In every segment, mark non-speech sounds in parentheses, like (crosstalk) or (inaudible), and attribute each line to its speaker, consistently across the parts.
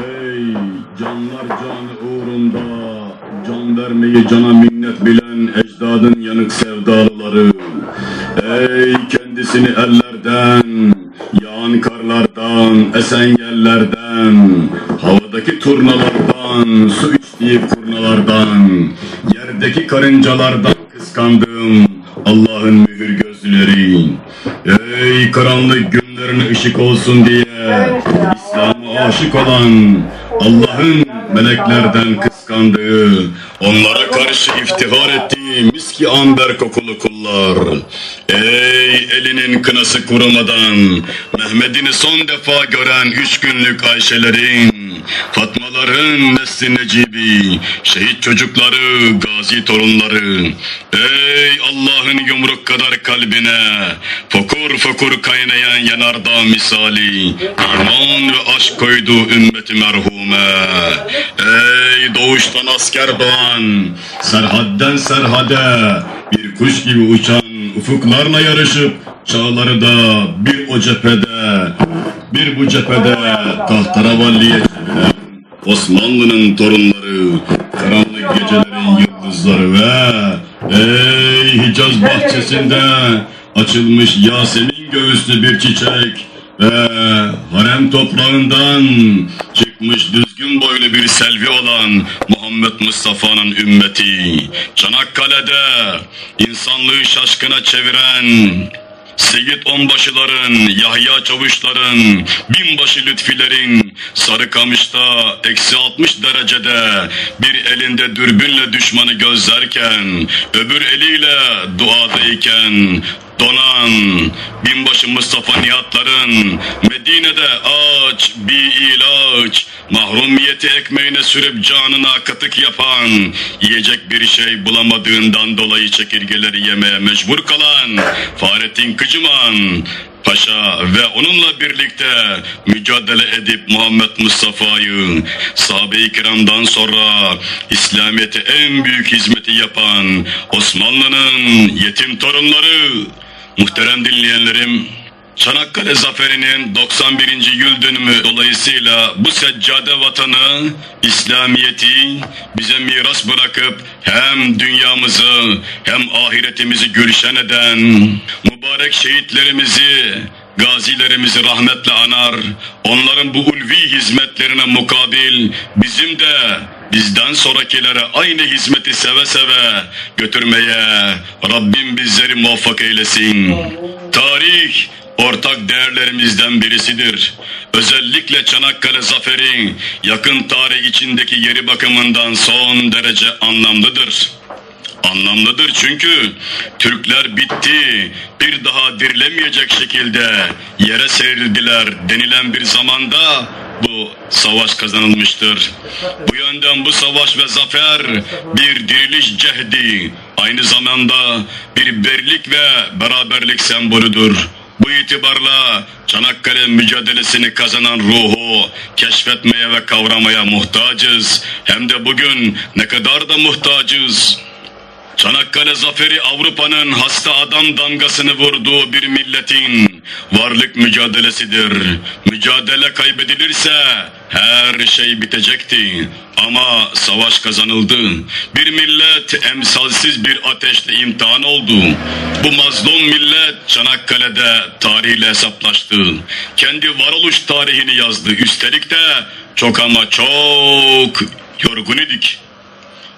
Speaker 1: Ey canlar canı uğrunda Can vermeyi cana minnet bilen ecdadın yanık sevdalıları. Ey kendisini ellerden Yağan karlardan, esen yerlerden Havadaki turnalardan, su içtiği kurnalardan Yerdeki karıncalardan kıskandığım Allah'ın mühür gözleri. Ey karanlık günlerin ışık olsun diye olan Allah'ın meleklerden kıskandığı Onlara karşı iftihar ettiği miski amber kokulu kullar. Ey elinin kınası kurumadan Mehmet'ini son defa gören üç günlük Ayşelerin Fatmaların nesli Necibi Şehit çocukları, gazi torunları. Ey Allah'ın yumruk kadar kalbine Fokur fokur kaynayan yanardağ misali iman ve aşk koydu ümmeti merhume. Ey doğuştan asker doğan Serhadden serhade kuş gibi uçan ufuklarla yarışıp Çağları da bir o cephede Bir bu cephede tahtaravalliye çeviren Osmanlı'nın torunları, karanlık gecelerin yıldızları ve ey Hicaz bahçesinde açılmış Yasemin göğüslü bir çiçek ve harem toprağından çıkmış düzgün boylu bir selvi olan Muhammed Mustafa'nın ümmeti Çanakkale'de insanlığı şaşkına çeviren Seyit Onbaşıların, Yahya Çavuşların, Binbaşı Lütfilerin, Sarıkamış'ta eksi 60 derecede bir elinde dürbünle düşmanı gözlerken, öbür eliyle duadayken, donan binbaşı Mustafa Nihatların Medine'de aç bir ilaç mahrumiyeti ekmeğine sürüp canına katık yapan yiyecek bir şey bulamadığından dolayı çekirgeleri yemeye mecbur kalan Fahrettin Kıcıman Paşa ve onunla birlikte mücadele edip Muhammed Mustafa'yı sahabe-i kiramdan sonra İslamiyet'e en büyük hizmeti yapan Osmanlı'nın yetim torunları Muhterem dinleyenlerim, Çanakkale Zaferi'nin 91. yıl dönümü dolayısıyla bu seccade vatanı, İslamiyet'i bize miras bırakıp hem dünyamızı hem ahiretimizi gülşen eden mübarek şehitlerimizi, gazilerimizi rahmetle anar, onların bu ulvi hizmetlerine mukabil bizim de bizden sonrakilere aynı hizmeti seve seve götürmeye Rabbim bizleri muvaffak eylesin. Tarih ortak değerlerimizden birisidir. Özellikle Çanakkale Zaferi yakın tarih içindeki yeri bakımından son derece anlamlıdır. Anlamlıdır çünkü Türkler bitti, bir daha dirilemeyecek şekilde yere serildiler denilen bir zamanda bu savaş kazanılmıştır. Bu yönden bu savaş ve zafer bir diriliş cehdi, aynı zamanda bir birlik ve beraberlik sembolüdür. Bu itibarla Çanakkale mücadelesini kazanan ruhu keşfetmeye ve kavramaya muhtacız. Hem de bugün ne kadar da muhtacız. Çanakkale zaferi Avrupa'nın hasta adam damgasını vurduğu bir milletin varlık mücadelesidir. Mücadele kaybedilirse her şey bitecekti. Ama savaş kazanıldı. Bir millet emsalsiz bir ateşle imtihan oldu. Bu mazlum millet Çanakkale'de tarihle hesaplaştı. Kendi varoluş tarihini yazdı. Üstelik de çok ama çok yorgun idik.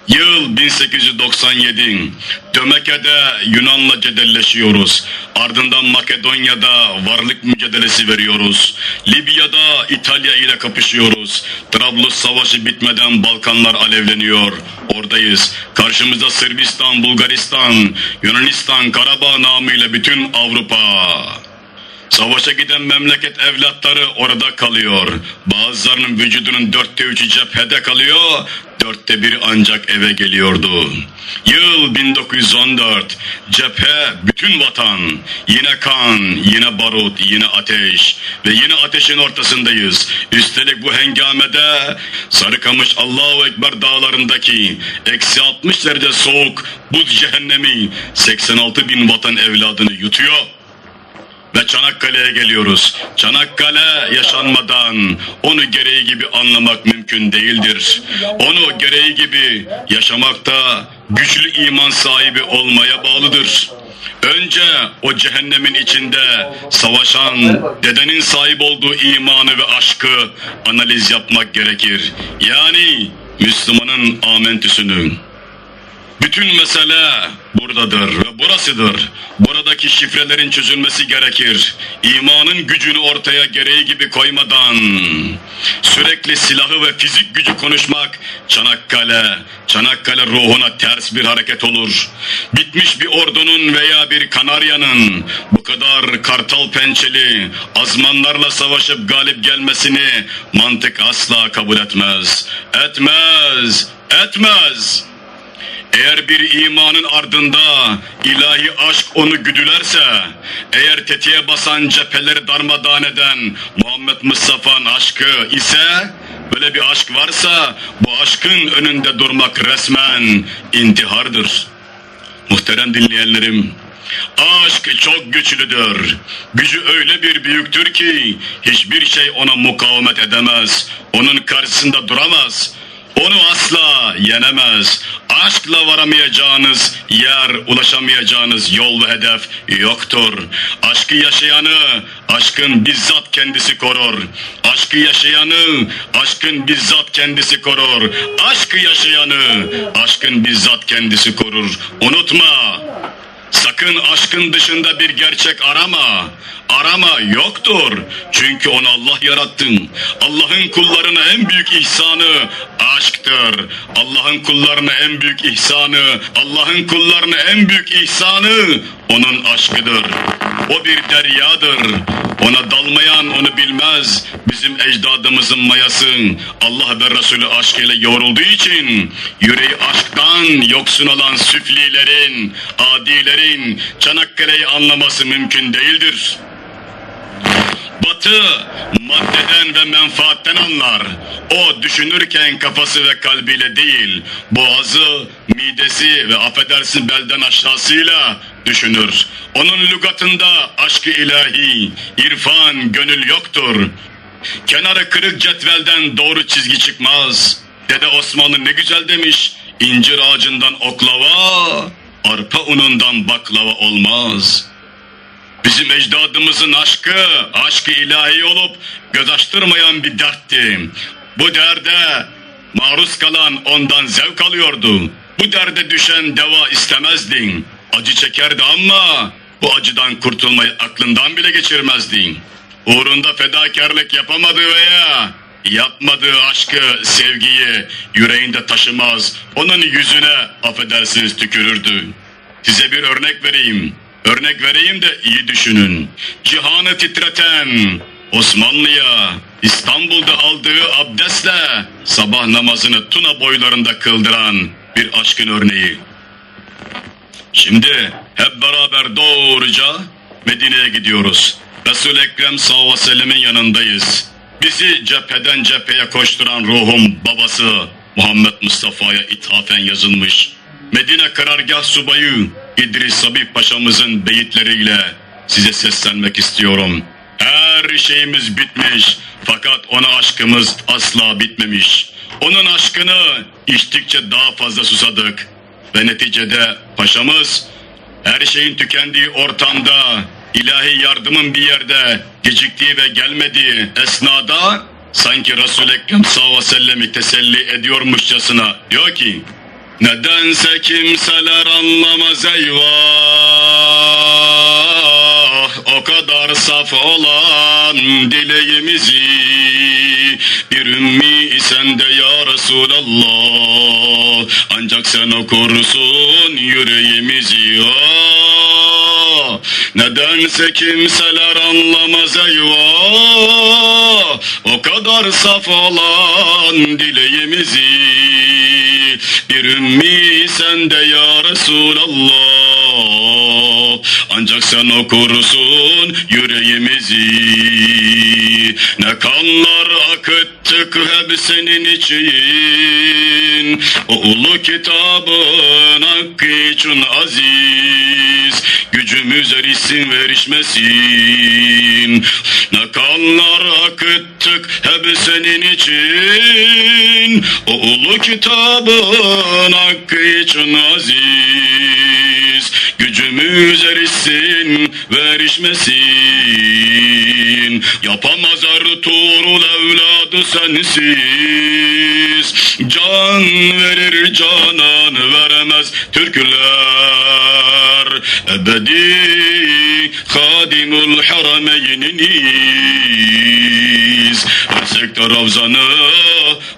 Speaker 1: Yıl 1897. Dömeke'de Yunan'la cedelleşiyoruz. Ardından Makedonya'da varlık mücadelesi veriyoruz. Libya'da İtalya ile kapışıyoruz. Trablus Savaşı bitmeden Balkanlar alevleniyor. Oradayız. Karşımızda Sırbistan, Bulgaristan, Yunanistan, Karabağ namıyla bütün Avrupa. Savaşa giden memleket evlatları orada kalıyor. Bazılarının vücudunun dörtte üçü cephede kalıyor, dörtte bir ancak eve geliyordu. Yıl 1914, cephe bütün vatan, yine kan, yine barut, yine ateş ve yine ateşin ortasındayız. Üstelik bu hengamede Sarıkamış Allahu Ekber dağlarındaki eksi 60 derece soğuk buz cehennemi 86 bin vatan evladını yutuyor. Ve Çanakkale'ye geliyoruz. Çanakkale yaşanmadan onu gereği gibi anlamak mümkün değildir. Onu gereği gibi yaşamakta güçlü iman sahibi olmaya bağlıdır. Önce o cehennemin içinde savaşan dedenin sahip olduğu imanı ve aşkı analiz yapmak gerekir. Yani Müslümanın amentüsünü. Bütün mesele buradadır ve burasıdır. Buradaki şifrelerin çözülmesi gerekir. İmanın gücünü ortaya gereği gibi koymadan sürekli silahı ve fizik gücü konuşmak Çanakkale, Çanakkale ruhuna ters bir hareket olur. Bitmiş bir ordunun veya bir kanaryanın bu kadar kartal pençeli azmanlarla savaşıp galip gelmesini mantık asla kabul etmez. Etmez, etmez. Eğer bir imanın ardında ilahi aşk onu güdülerse, eğer tetiğe basan cepheleri darmadağın eden Muhammed Mustafa'nın aşkı ise, böyle bir aşk varsa bu aşkın önünde durmak resmen intihardır. Muhterem dinleyenlerim, aşk çok güçlüdür. Gücü öyle bir büyüktür ki hiçbir şey ona mukavemet edemez. Onun karşısında duramaz. Onu asla yenemez. Aşkla varamayacağınız yer, ulaşamayacağınız yol ve hedef yoktur. Aşkı yaşayanı aşkın bizzat kendisi korur. Aşkı yaşayanı aşkın bizzat kendisi korur. Aşkı yaşayanı aşkın bizzat kendisi korur. Unutma. Sakın aşkın dışında bir gerçek arama. Arama yoktur. Çünkü onu Allah yarattı. Allah'ın kullarına en büyük ihsanı aşktır. Allah'ın kullarına en büyük ihsanı, Allah'ın kullarına en büyük ihsanı onun aşkıdır. O bir deryadır. Ona dalmayan onu bilmez. Bizim ecdadımızın mayası Allah ve Resulü aşkıyla yoğrulduğu için yüreği aşktan yoksun olan süflilerin, adilerin Çanakkale'yi anlaması mümkün değildir. Batı maddeden ve menfaatten anlar. O düşünürken kafası ve kalbiyle değil, boğazı, midesi ve affedersin belden aşağısıyla düşünür. Onun lügatında aşkı ilahi, irfan, gönül yoktur. Kenarı kırık cetvelden doğru çizgi çıkmaz. Dede Osmanlı ne güzel demiş, incir ağacından oklava, arpa unundan baklava olmaz.'' Bizim ecdadımızın aşkı, aşkı ilahi olup göz açtırmayan bir dertti. Bu derde maruz kalan ondan zevk alıyordu. Bu derde düşen deva istemezdin. Acı çekerdi ama bu acıdan kurtulmayı aklından bile geçirmezdin. Uğrunda fedakarlık yapamadığı veya yapmadığı aşkı, sevgiyi yüreğinde taşımaz. Onun yüzüne affedersiniz tükürürdü. Size bir örnek vereyim. Örnek vereyim de iyi düşünün. Cihanı titreten Osmanlı'ya İstanbul'da aldığı abdestle sabah namazını Tuna boylarında kıldıran bir aşkın örneği. Şimdi hep beraber doğruca Medine'ye gidiyoruz. Resul-i Ekrem sallallahu aleyhi ve sellemin yanındayız. Bizi cepheden cepheye koşturan ruhum babası Muhammed Mustafa'ya ithafen yazılmış. Medine karargah subayı İdris Sabih Paşa'mızın beyitleriyle size seslenmek istiyorum. Her şeyimiz bitmiş fakat ona aşkımız asla bitmemiş. Onun aşkını içtikçe daha fazla susadık. Ve neticede paşamız her şeyin tükendiği ortamda ilahi yardımın bir yerde geciktiği ve gelmediği esnada sanki Resul-i Ekrem sallallahu aleyhi ve sellem'i teselli ediyormuşçasına diyor ki Nedense kimseler anlamaz eyvah! O kadar saf olan dileğimizi Bir ümmi sen de ya Resulallah. Ancak sen okursun yüreğimizi ah, Nedense kimseler anlamaz eyvah! O kadar saf olan dileğimizi bir ümmi sen de ya Resulallah. Ancak sen okursun yüreğimizi. Ne kanlar akıttık hep senin için. O ulu kitabın hakkı için aziz. Gücü gücümüz erişsin ve erişmesin. Ne kanlar akıttık hep senin için, o ulu kitabın hakkı için aziz. Gücümüz erişsin ve erişmesin. Yapamaz Ertuğrul evladı sensiz. Can verir canan veremez Türkler. Ebedi hadimul harameyniniz. Ölsek de Ravzan'ı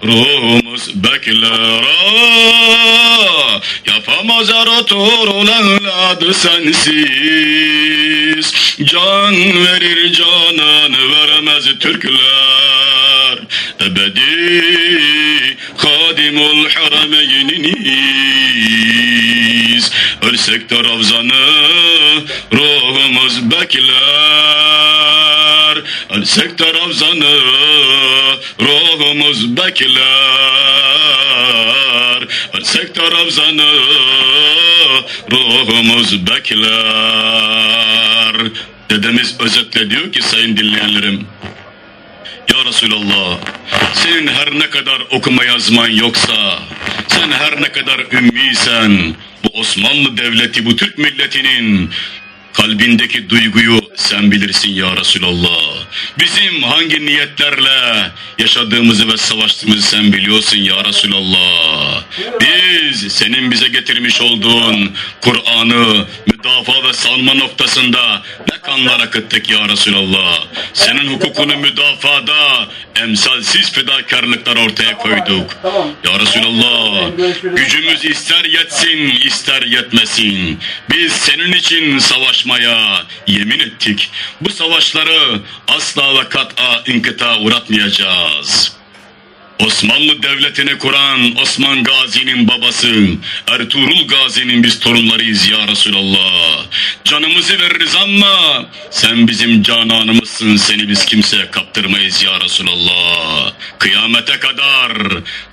Speaker 1: ruhumuz bekler. Ah, Yapamaz Ertuğrul evladı sensiz. Can verir canan veremez Türkler. Ebedi hadimul harameyniniz. Ölsek de Ravzan'ı ruhumuz bekler. Ölsek de Ravzan'ı ruhumuz bekler. De Ravzan'ı ruhumuz bekler. Dedemiz özetle diyor ki sayın dinleyenlerim. Ya Resulallah, senin her ne kadar okuma yazman yoksa, sen her ne kadar ümmiysen, bu Osmanlı Devleti, bu Türk milletinin kalbindeki duyguyu sen bilirsin ya Resulallah. Bizim hangi niyetlerle yaşadığımızı ve savaştığımızı sen biliyorsun ya Resulallah. Biz senin bize getirmiş olduğun Kur'an'ı müdafaa ve salma noktasında ne kanlar akıttık ya Resulallah. Senin hukukunu müdafada emsalsiz fedakarlıklar ortaya koyduk. Ya Resulallah gücümüz ister yetsin ister yetmesin. Biz senin için savaşmaya yemin ettik. Bu savaşları asla ve kat'a inkıta uğratmayacağız. Osmanlı Devleti'ni kuran Osman Gazi'nin babası Ertuğrul Gazi'nin biz torunlarıyız ya Resulallah. Canımızı veririz ama sen bizim cananımızsın seni biz kimseye kaptırmayız ya Resulallah. Kıyamete kadar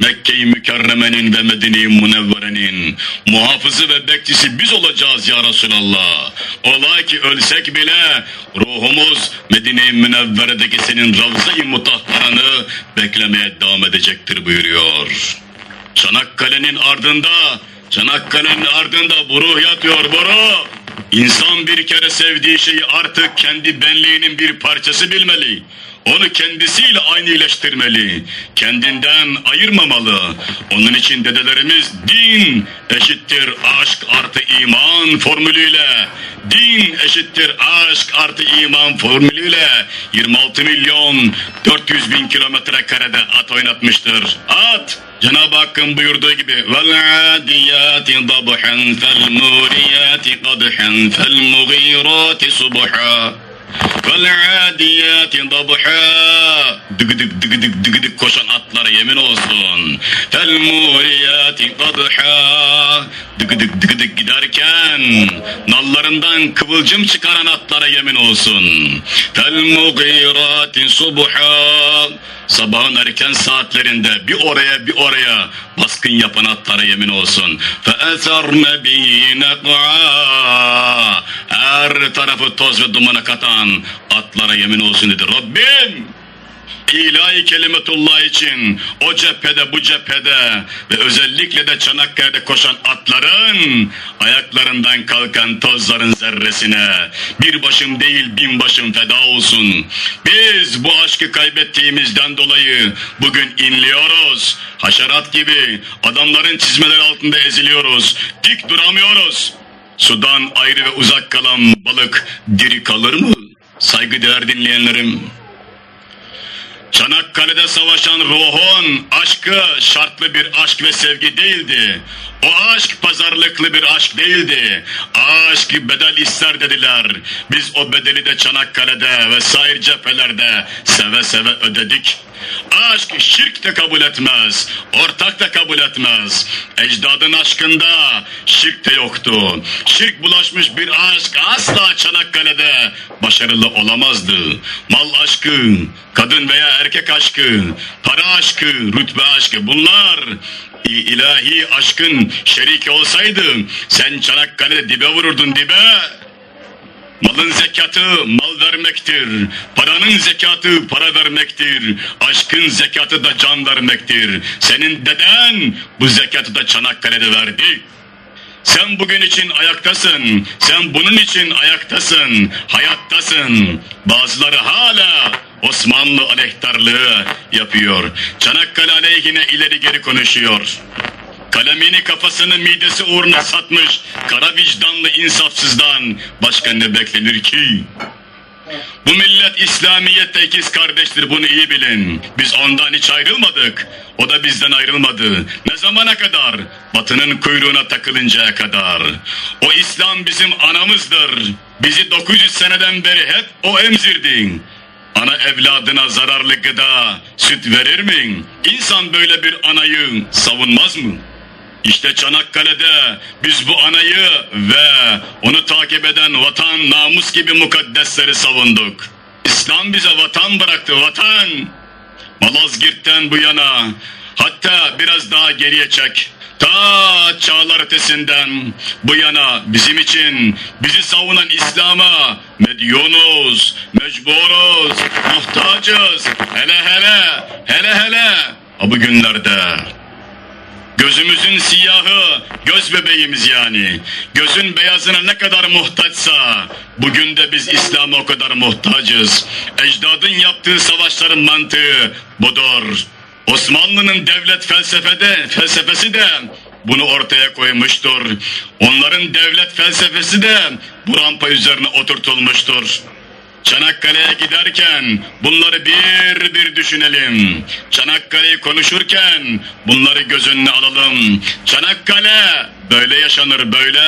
Speaker 1: Mekke-i Mükerreme'nin ve Medine-i Münevvere'nin muhafızı ve bekçisi biz olacağız ya Resulallah. Ola ki ölsek bile ruhumuz Medine-i Münevvere'deki senin Ravza-i Mutahharanı beklemeye devam edecektir buyuruyor. Çanakkale'nin ardında, Çanakkale'nin ardında bu ruh yatıyor bu. İnsan bir kere sevdiği şeyi artık kendi benliğinin bir parçası bilmeli. Onu kendisiyle aynıleştirmeli. Kendinden ayırmamalı. Onun için dedelerimiz din eşittir aşk artı iman formülüyle din eşittir aşk artı iman formülüyle 26 milyon 400 bin kilometre karede at oynatmıştır. At! Cenab-ı Hakk'ın buyurduğu gibi وَالْعَادِيَاتِ ضَبْحًا فَالْمُورِيَاتِ قَدْحًا فَالْمُغِيرَاتِ صُبْحًا وَالْعَادِيَاتِ ضَبْحًا Dıgıdık dıgıdık dıgıdık koşan atlara yemin olsun. فَالْمُورِيَاتِ قَدْحًا dıgıdık dıgıdık giderken nallarından kıvılcım çıkaran atlara yemin olsun. Fel mugiratin subha sabahın erken saatlerinde bir oraya bir oraya baskın yapan atlara yemin olsun. Fe eserne bihi her tarafı toz ve dumana katan atlara yemin olsun dedi. Rabbim ilahi kelimetullah için o cephede bu cephede ve özellikle de Çanakkale'de koşan atların ayaklarından kalkan tozların zerresine bir başım değil bin başım feda olsun. Biz bu aşkı kaybettiğimizden dolayı bugün inliyoruz. Haşerat gibi adamların çizmeleri altında eziliyoruz. Dik duramıyoruz. Sudan ayrı ve uzak kalan balık diri kalır mı? Saygıdeğer dinleyenlerim. Çanakkale'de savaşan ruhun aşkı şartlı bir aşk ve sevgi değildi. O aşk pazarlıklı bir aşk değildi. Aşk bedel ister dediler. Biz o bedeli de Çanakkale'de ve sair cephelerde seve seve ödedik. Aşk şirk de kabul etmez. Ortak da kabul etmez. Ecdadın aşkında şirk de yoktu. Şirk bulaşmış bir aşk asla Çanakkale'de başarılı olamazdı. Mal aşkı, kadın veya erkek aşkı, para aşkı, rütbe aşkı bunlar ilahi aşkın şeriki olsaydı sen Çanakkale'de dibe vururdun dibe. Malın zekatı mal vermektir. Paranın zekatı para vermektir. Aşkın zekatı da can vermektir. Senin deden bu zekatı da Çanakkale'de verdi. Sen bugün için ayaktasın. Sen bunun için ayaktasın. Hayattasın. Bazıları hala Osmanlı aleyhtarlığı yapıyor. Çanakkale aleyhine ileri geri konuşuyor. Kalemini kafasını midesi uğruna satmış kara vicdanlı insafsızdan başka ne beklenir ki? Bu millet İslamiyet'te ikiz kardeştir bunu iyi bilin. Biz ondan hiç ayrılmadık. O da bizden ayrılmadı. Ne zamana kadar? Batının kuyruğuna takılıncaya kadar. O İslam bizim anamızdır. Bizi 900 seneden beri hep o emzirdi. Ana evladına zararlı gıda, süt verir mi? İnsan böyle bir anayı savunmaz mı? İşte Çanakkale'de biz bu anayı ve onu takip eden vatan namus gibi mukaddesleri savunduk. İslam bize vatan bıraktı vatan. Malazgirt'ten bu yana hatta biraz daha geriye çek. Ta çağlar ötesinden bu yana bizim için bizi savunan İslam'a medyonuz, mecburuz, muhtacız. Hele hele, hele hele. Ha bu günlerde Gözümüzün siyahı, göz bebeğimiz yani. Gözün beyazına ne kadar muhtaçsa, bugün de biz İslam'a o kadar muhtacız. Ecdadın yaptığı savaşların mantığı budur. Osmanlı'nın devlet felsefede, felsefesi de bunu ortaya koymuştur. Onların devlet felsefesi de bu rampa üzerine oturtulmuştur. Çanakkale'ye giderken bunları bir bir düşünelim. Çanakkale'yi konuşurken bunları göz önüne alalım. Çanakkale böyle yaşanır böyle.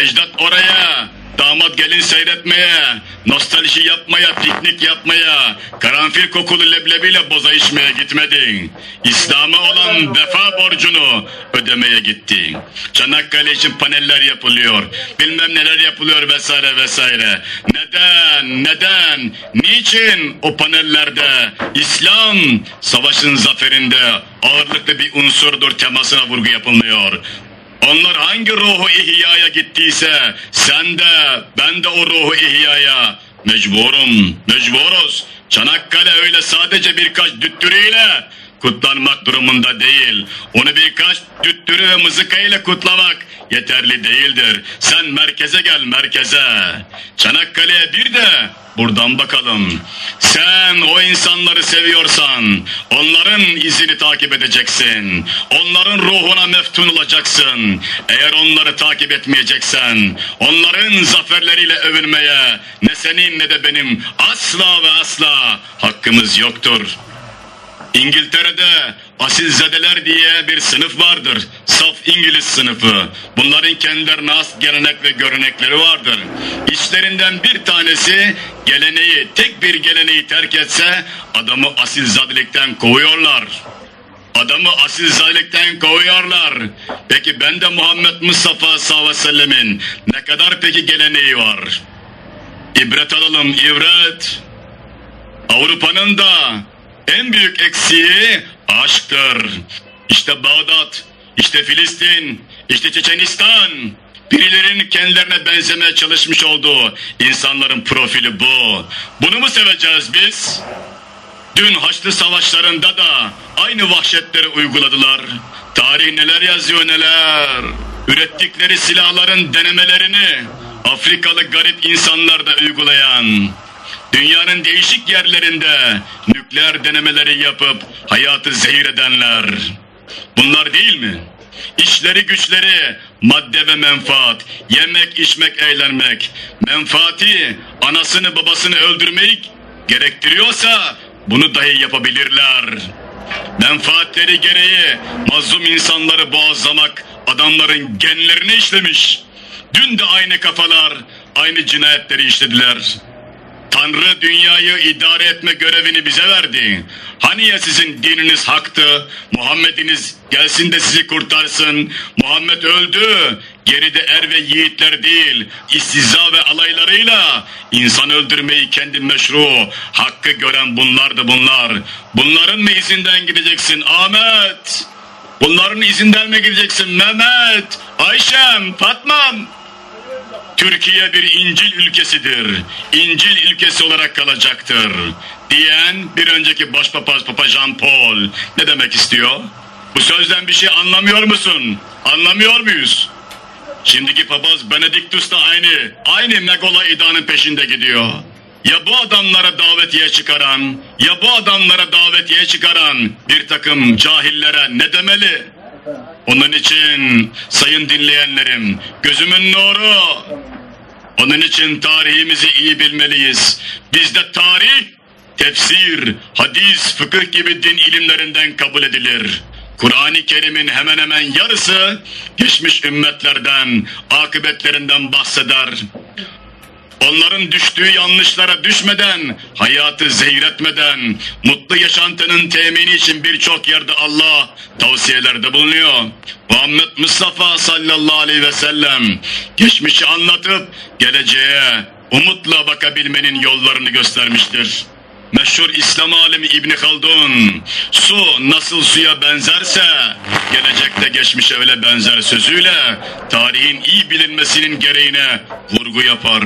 Speaker 1: Ecdat oraya damat gelin seyretmeye, nostalji yapmaya, piknik yapmaya, karanfil kokulu leblebiyle boza içmeye gitmedi. İslam'a olan vefa borcunu ödemeye gitti. Çanakkale için paneller yapılıyor, bilmem neler yapılıyor vesaire vesaire. Neden, neden, niçin o panellerde İslam savaşın zaferinde ağırlıklı bir unsurdur temasına vurgu yapılmıyor. Onlar hangi ruhu ihyaya gittiyse sen de ben de o ruhu ihyaya mecburum, mecburuz. Çanakkale öyle sadece birkaç düttürüyle kutlanmak durumunda değil. Onu birkaç düttürü mızıkayla kutlamak yeterli değildir. Sen merkeze gel merkeze. Çanakkale'ye bir de buradan bakalım. Sen o insanları seviyorsan onların izini takip edeceksin. Onların ruhuna meftun olacaksın. Eğer onları takip etmeyeceksen onların zaferleriyle övünmeye ne senin ne de benim asla ve asla hakkımız yoktur. İngiltere'de asilzedeler diye bir sınıf vardır. Saf İngiliz sınıfı. Bunların kendilerine has gelenek ve görenekleri vardır. İçlerinden bir tanesi geleneği, tek bir geleneği terk etse adamı asilzadelikten kovuyorlar. Adamı asilzadelikten kovuyorlar. Peki ben de Muhammed Mustafa sallallahu aleyhi ve sellemin ne kadar peki geleneği var? İbret alalım, ibret. Avrupa'nın da en büyük eksiği aşktır. İşte Bağdat, işte Filistin, işte Çeçenistan. Birilerinin kendilerine benzemeye çalışmış olduğu insanların profili bu. Bunu mu seveceğiz biz? Dün Haçlı Savaşlarında da aynı vahşetleri uyguladılar. Tarih neler yazıyor neler. Ürettikleri silahların denemelerini Afrikalı garip insanlar da uygulayan. Dünyanın değişik yerlerinde nükleer denemeleri yapıp hayatı zehir edenler. Bunlar değil mi? İşleri güçleri, madde ve menfaat, yemek, içmek, eğlenmek, menfaati, anasını babasını öldürmeyi gerektiriyorsa bunu dahi yapabilirler. Menfaatleri gereği mazlum insanları boğazlamak adamların genlerine işlemiş. Dün de aynı kafalar aynı cinayetleri işlediler. Tanrı dünyayı idare etme görevini bize verdi. Hani ya sizin dininiz haktı, Muhammed'iniz gelsin de sizi kurtarsın. Muhammed öldü, geride er ve yiğitler değil, istizza ve alaylarıyla insan öldürmeyi kendi meşru, hakkı gören bunlardı bunlar. Bunların mı izinden gideceksin Ahmet? Bunların izinden mi gideceksin Mehmet, Ayşem, Fatmam? Türkiye bir İncil ülkesidir. İncil ülkesi olarak kalacaktır. Diyen bir önceki başpapaz Papa Jean Paul ne demek istiyor? Bu sözden bir şey anlamıyor musun? Anlamıyor muyuz? Şimdiki papaz Benediktus da aynı, aynı Megola idanın peşinde gidiyor. Ya bu adamlara davetiye çıkaran, ya bu adamlara davetiye çıkaran bir takım cahillere ne demeli? Onun için sayın dinleyenlerim, gözümün nuru, onun için tarihimizi iyi bilmeliyiz. Bizde tarih, tefsir, hadis, fıkıh gibi din ilimlerinden kabul edilir. Kur'an-ı Kerim'in hemen hemen yarısı geçmiş ümmetlerden, akıbetlerinden bahseder. Onların düştüğü yanlışlara düşmeden, hayatı zehretmeden, mutlu yaşantının temini için birçok yerde Allah tavsiyelerde bulunuyor. Muhammed Mustafa sallallahu aleyhi ve sellem geçmişi anlatıp geleceğe umutla bakabilmenin yollarını göstermiştir. Meşhur İslam alimi İbni Haldun, su nasıl suya benzerse, gelecekte geçmişe öyle benzer sözüyle, tarihin iyi bilinmesinin gereğine vurgu yapar.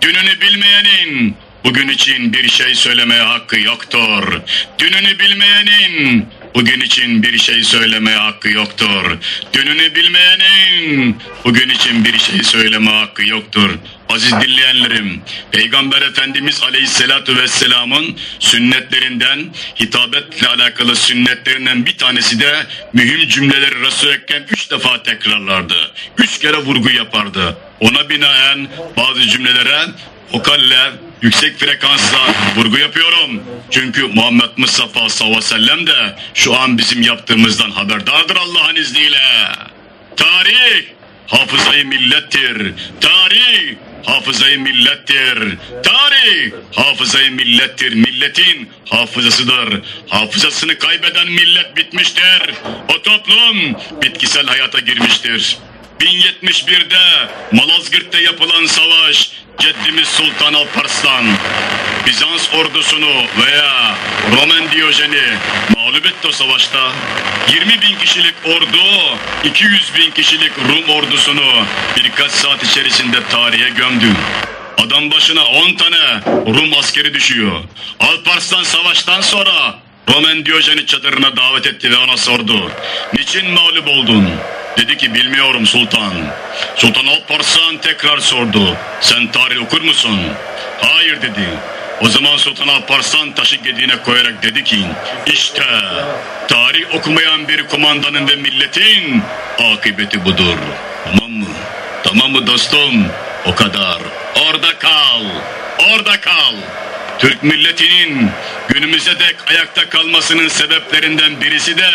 Speaker 1: Dününü bilmeyenin, bugün için bir şey söylemeye hakkı yoktur. Dününü bilmeyenin, bugün için bir şey söylemeye hakkı yoktur. Dününü bilmeyenin, bugün için bir şey söyleme hakkı yoktur. Aziz dinleyenlerim, Peygamber Efendimiz Aleyhisselatü Vesselam'ın sünnetlerinden, hitabetle alakalı sünnetlerinden bir tanesi de mühim cümleleri Resul-i Ekrem üç defa tekrarlardı. Üç kere vurgu yapardı. Ona binaen bazı cümlelere vokalle, yüksek frekansla vurgu yapıyorum. Çünkü Muhammed Mustafa sallallahu aleyhi ve sellem de şu an bizim yaptığımızdan haberdardır Allah'ın izniyle. Tarih hafızayı millettir. Tarih hafızayı millettir. Tarih hafızayı millettir. Milletin hafızasıdır. Hafızasını kaybeden millet bitmiştir. O toplum bitkisel hayata girmiştir. 1071'de Malazgirt'te yapılan savaş Ceddimiz Sultan Alparslan Bizans ordusunu veya Roman Diyojen'i mağlup etti o savaşta. 20 bin kişilik ordu 200 bin kişilik Rum ordusunu birkaç saat içerisinde tarihe gömdü. Adam başına 10 tane Rum askeri düşüyor. Alparslan savaştan sonra Roman Diyojen'i çadırına davet etti ve ona sordu. Niçin mağlup oldun? Dedi ki bilmiyorum sultan. Sultan Alparslan tekrar sordu. Sen tarih okur musun? Hayır dedi. O zaman Sultan Alparslan taşı gediğine koyarak dedi ki işte tarih okumayan bir kumandanın ve milletin akıbeti budur. Tamam mı? Tamam mı dostum? O kadar. Orada kal. Orada kal. Türk milletinin günümüze dek ayakta kalmasının sebeplerinden birisi de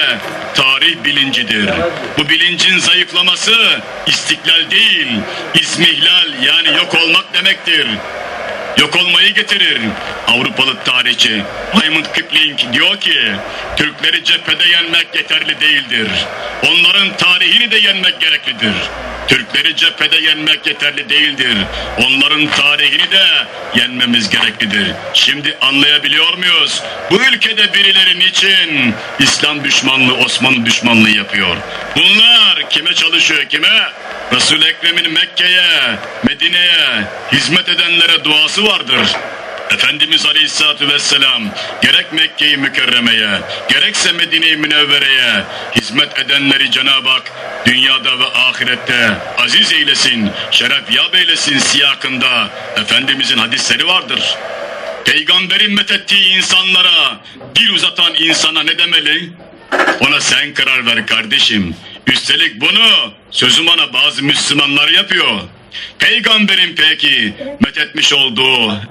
Speaker 1: tarih bilincidir. Bu bilincin zayıflaması istiklal değil, ismihlal yani yok olmak demektir. Yok olmayı getirir. Avrupalı tarihçi Raymond Kipling diyor ki Türkleri cephede yenmek yeterli değildir. Onların tarihini de yenmek gereklidir. Türkleri cephede yenmek yeterli değildir. Onların tarihini de yenmemiz gereklidir. Şimdi anlayabiliyor muyuz? Bu ülkede birileri niçin İslam düşmanlığı, Osmanlı düşmanlığı yapıyor? Bunlar kime çalışıyor, kime? Resul-i Ekrem'in Mekke'ye, Medine'ye hizmet edenlere duası vardır. Efendimiz Aleyhisselatü Vesselam gerek Mekke'yi mükerremeye gerekse Medine-i Münevvere'ye hizmet edenleri Cenab-ı Hak dünyada ve ahirette aziz eylesin, şeref yap eylesin siyakında Efendimizin hadisleri vardır. Peygamberin methettiği insanlara dil uzatan insana ne demeli? Ona sen karar ver kardeşim. Üstelik bunu sözüm ona bazı Müslümanlar yapıyor. Peygamberin peki methetmiş olduğu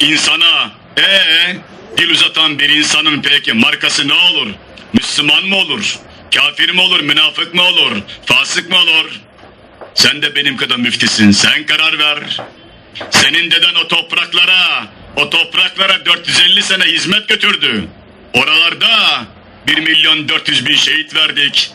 Speaker 1: insana ee dil uzatan bir insanın peki markası ne olur? Müslüman mı olur? Kafir mi olur? Münafık mı olur? Fasık mı olur? Sen de benim kadar müftisin. Sen karar ver. Senin deden o topraklara, o topraklara 450 sene hizmet götürdü. Oralarda 1 milyon 400 bin şehit verdik.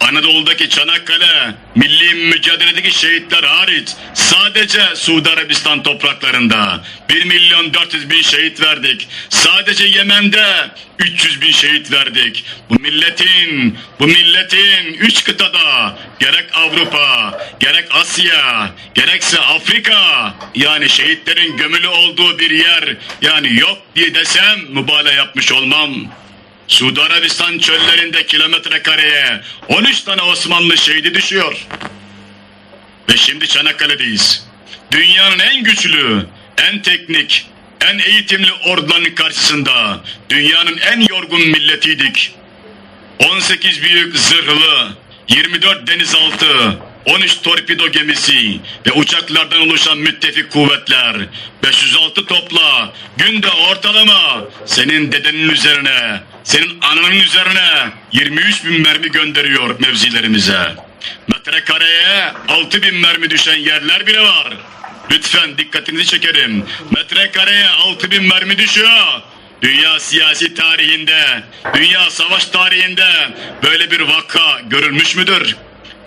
Speaker 1: Anadolu'daki Çanakkale, milli mücadeledeki şehitler hariç sadece Suudi Arabistan topraklarında 1 milyon 400 bin şehit verdik. Sadece Yemen'de 300 bin şehit verdik. Bu milletin, bu milletin üç kıtada gerek Avrupa, gerek Asya, gerekse Afrika yani şehitlerin gömülü olduğu bir yer yani yok diye desem mübalağa yapmış olmam. Suudi Arabistan çöllerinde kilometre kareye 13 tane Osmanlı şehidi düşüyor. Ve şimdi Çanakkale'deyiz. Dünyanın en güçlü, en teknik, en eğitimli orduların karşısında dünyanın en yorgun milletiydik. 18 büyük zırhlı, 24 denizaltı, 13 torpido gemisi ve uçaklardan oluşan müttefik kuvvetler, 506 topla, günde ortalama senin dedenin üzerine, senin ananın üzerine 23 bin mermi gönderiyor mevzilerimize. Metrekareye 6 bin mermi düşen yerler bile var. Lütfen dikkatinizi çekerim. Metrekareye 6 bin mermi düşüyor. Dünya siyasi tarihinde, dünya savaş tarihinde böyle bir vaka görülmüş müdür?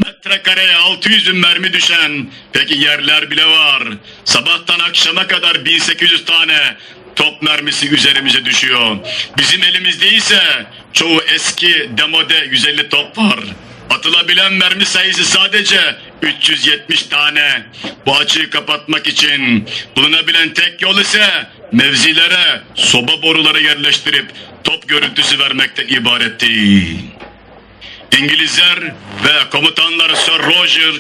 Speaker 1: Metrekareye 600 bin mermi düşen peki yerler bile var. Sabahtan akşama kadar 1800 tane top mermisi üzerimize düşüyor. Bizim elimizde ise çoğu eski demode 150 top var. Atılabilen mermi sayısı sadece 370 tane. Bu açığı kapatmak için bulunabilen tek yol ise mevzilere soba boruları yerleştirip top görüntüsü vermekten ibaretti. İngilizler ve komutanlar Sir Roger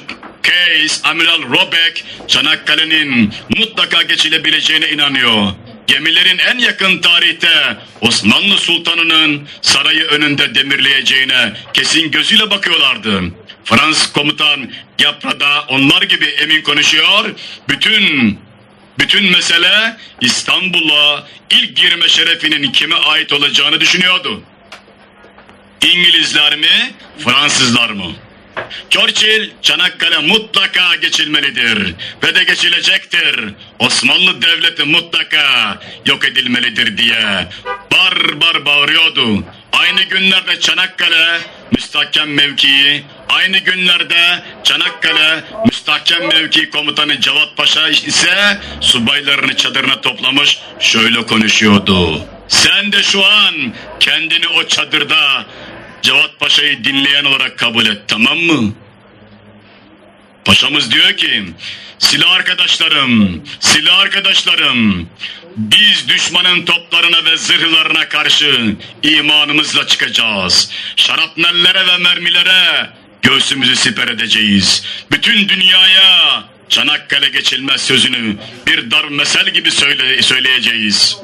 Speaker 1: Case, Amiral Robeck Çanakkale'nin mutlaka geçilebileceğine inanıyor. Gemilerin en yakın tarihte Osmanlı Sultanı'nın sarayı önünde demirleyeceğine kesin gözüyle bakıyorlardı. Fransız komutan Yapra'da onlar gibi emin konuşuyor. Bütün bütün mesele İstanbul'a ilk girme şerefinin kime ait olacağını düşünüyordu. İngilizler mi, Fransızlar mı? Churchill, Çanakkale mutlaka geçilmelidir ve de geçilecektir. Osmanlı Devleti mutlaka yok edilmelidir diye bar bar bağırıyordu. Aynı günlerde Çanakkale müstahkem mevkii, aynı günlerde Çanakkale müstahkem mevki komutanı Cevat Paşa ise subaylarını çadırına toplamış şöyle konuşuyordu. Sen de şu an kendini o çadırda Cevat Paşa'yı dinleyen olarak kabul et tamam mı? Paşamız diyor ki silah arkadaşlarım, silah arkadaşlarım biz düşmanın toplarına ve zırhlarına karşı imanımızla çıkacağız. Şarapnellere ve mermilere göğsümüzü siper edeceğiz. Bütün dünyaya Çanakkale geçilmez sözünü bir dar mesel gibi söyle, söyleyeceğiz.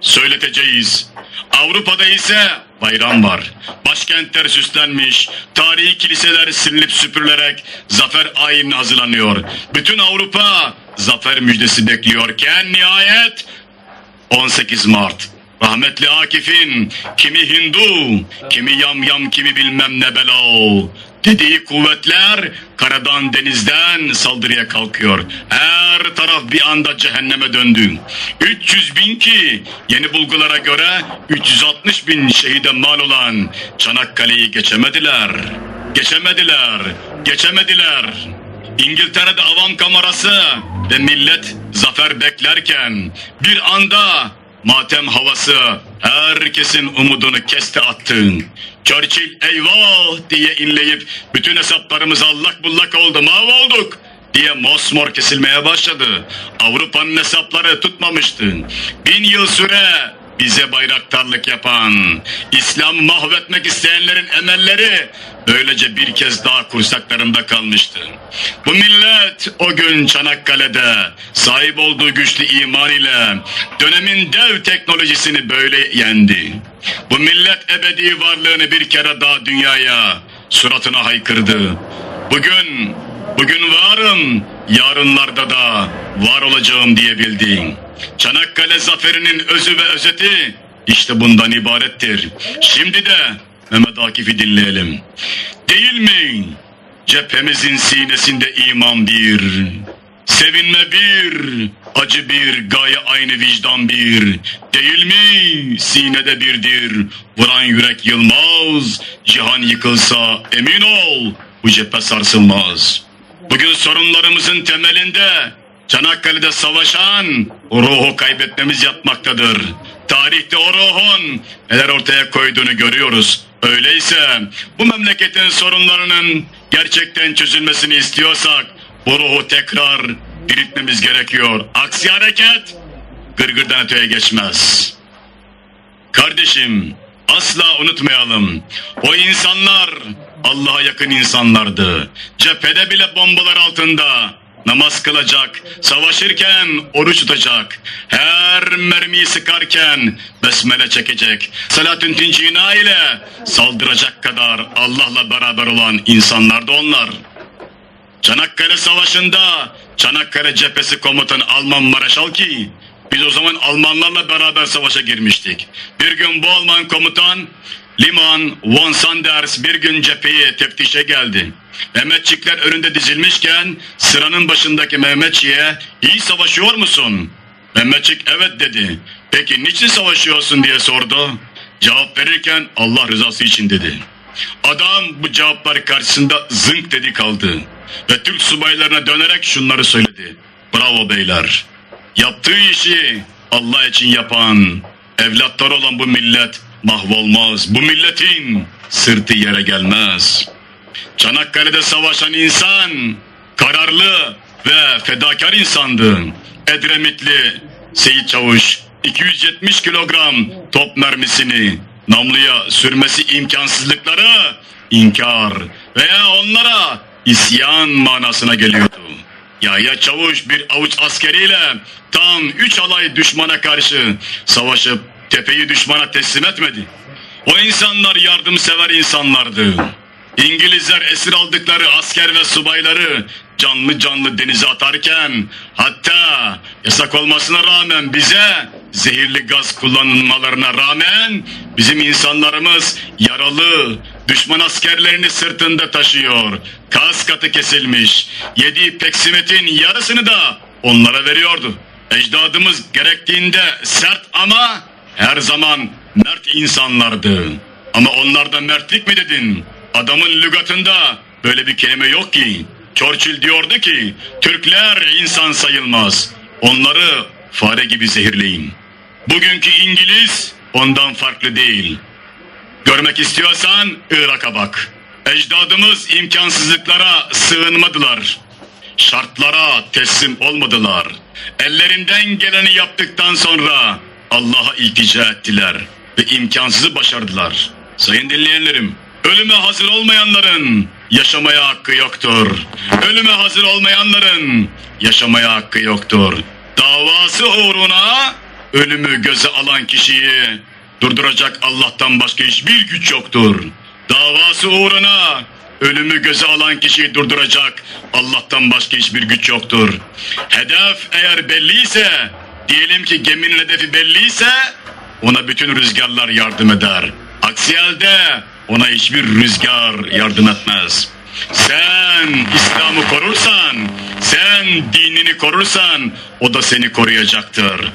Speaker 1: Söyleteceğiz. Avrupa'da ise bayram var. Başkentler süslenmiş, tarihi kiliseler silinip süpürülerek zafer ayini hazırlanıyor. Bütün Avrupa zafer müjdesi bekliyorken nihayet 18 Mart Rahmetli Akif'in kimi Hindu, kimi yamyam, kimi bilmem ne bela dediği kuvvetler karadan denizden saldırıya kalkıyor. Her taraf bir anda cehenneme döndü. 300 bin ki yeni bulgulara göre 360 bin şehide mal olan Çanakkale'yi geçemediler. Geçemediler. Geçemediler. İngiltere'de avam kamerası ve millet zafer beklerken bir anda matem havası herkesin umudunu kesti attı. Churchill eyvah diye inleyip bütün hesaplarımız allak bullak oldu mahvolduk diye mosmor kesilmeye başladı. Avrupa'nın hesapları tutmamıştı. Bin yıl süre bize bayraktarlık yapan, İslam mahvetmek isteyenlerin emelleri böylece bir kez daha kursaklarında kalmıştı. Bu millet o gün Çanakkale'de sahip olduğu güçlü iman ile dönemin dev teknolojisini böyle yendi. Bu millet ebedi varlığını bir kere daha dünyaya suratına haykırdı. Bugün, bugün varım, yarınlarda da var olacağım diyebildi. Çanakkale zaferinin özü ve özeti işte bundan ibarettir. Şimdi de Mehmet Akif'i dinleyelim. Değil mi? Cephemizin sinesinde iman bir. Sevinme bir, acı bir, gaye aynı vicdan bir. Değil mi? Sinede birdir. Vuran yürek yılmaz. Cihan yıkılsa emin ol bu cephe sarsılmaz. Bugün sorunlarımızın temelinde Çanakkale'de savaşan o ruhu kaybetmemiz yatmaktadır. Tarihte o ruhun neler ortaya koyduğunu görüyoruz. Öyleyse bu memleketin sorunlarının gerçekten çözülmesini istiyorsak bu ruhu tekrar diriltmemiz gerekiyor. Aksi hareket gırgırdan öteye geçmez. Kardeşim asla unutmayalım. O insanlar Allah'a yakın insanlardı. Cephede bile bombalar altında namaz kılacak, savaşırken oruç tutacak, her mermiyi sıkarken besmele çekecek, salatün tincina ile saldıracak kadar Allah'la beraber olan insanlardı onlar. Çanakkale Savaşı'nda Çanakkale cephesi komutanı Alman Mareşal ki biz o zaman Almanlarla beraber savaşa girmiştik. Bir gün bu Alman komutan Liman von Sanders bir gün cepheyi teftişe geldi. Mehmetçikler önünde dizilmişken sıranın başındaki Mehmetçiğe iyi savaşıyor musun? Mehmetçik evet dedi. Peki niçin savaşıyorsun diye sordu. Cevap verirken Allah rızası için dedi. Adam bu cevaplar karşısında zınk dedi kaldı. Ve Türk subaylarına dönerek şunları söyledi. Bravo beyler. Yaptığı işi Allah için yapan, evlatlar olan bu millet mahvolmaz. Bu milletin sırtı yere gelmez. Çanakkale'de savaşan insan kararlı ve fedakar insandı. Edremitli Seyit Çavuş 270 kilogram top mermisini namluya sürmesi imkansızlıkları inkar veya onlara isyan manasına geliyordu. Yahya Çavuş bir avuç askeriyle tam üç alay düşmana karşı savaşıp tepeyi düşmana teslim etmedi. O insanlar yardımsever insanlardı. İngilizler esir aldıkları asker ve subayları canlı canlı denize atarken hatta yasak olmasına rağmen bize zehirli gaz kullanılmalarına rağmen bizim insanlarımız yaralı düşman askerlerini sırtında taşıyor. Kas katı kesilmiş. Yediği peksimetin yarısını da onlara veriyordu. Ecdadımız gerektiğinde sert ama her zaman mert insanlardı. Ama onlarda mertlik mi dedin? Adamın lügatında böyle bir kelime yok ki. Churchill diyordu ki Türkler insan sayılmaz. Onları fare gibi zehirleyin. Bugünkü İngiliz ondan farklı değil. Görmek istiyorsan Irak'a bak. Ecdadımız imkansızlıklara sığınmadılar. Şartlara teslim olmadılar. Ellerinden geleni yaptıktan sonra Allah'a iltica ettiler ve imkansızı başardılar. Sayın dinleyenlerim, ölüme hazır olmayanların yaşamaya hakkı yoktur. Ölüme hazır olmayanların yaşamaya hakkı yoktur. Davası uğruna ölümü göze alan kişiyi durduracak Allah'tan başka hiçbir güç yoktur. Davası uğruna ölümü göze alan kişiyi durduracak Allah'tan başka hiçbir güç yoktur. Hedef eğer belliyse, diyelim ki geminin hedefi belliyse ona bütün rüzgarlar yardım eder. Aksi halde ona hiçbir rüzgar yardım etmez. Sen İslam'ı korursan, sen dinini korursan o da seni koruyacaktır.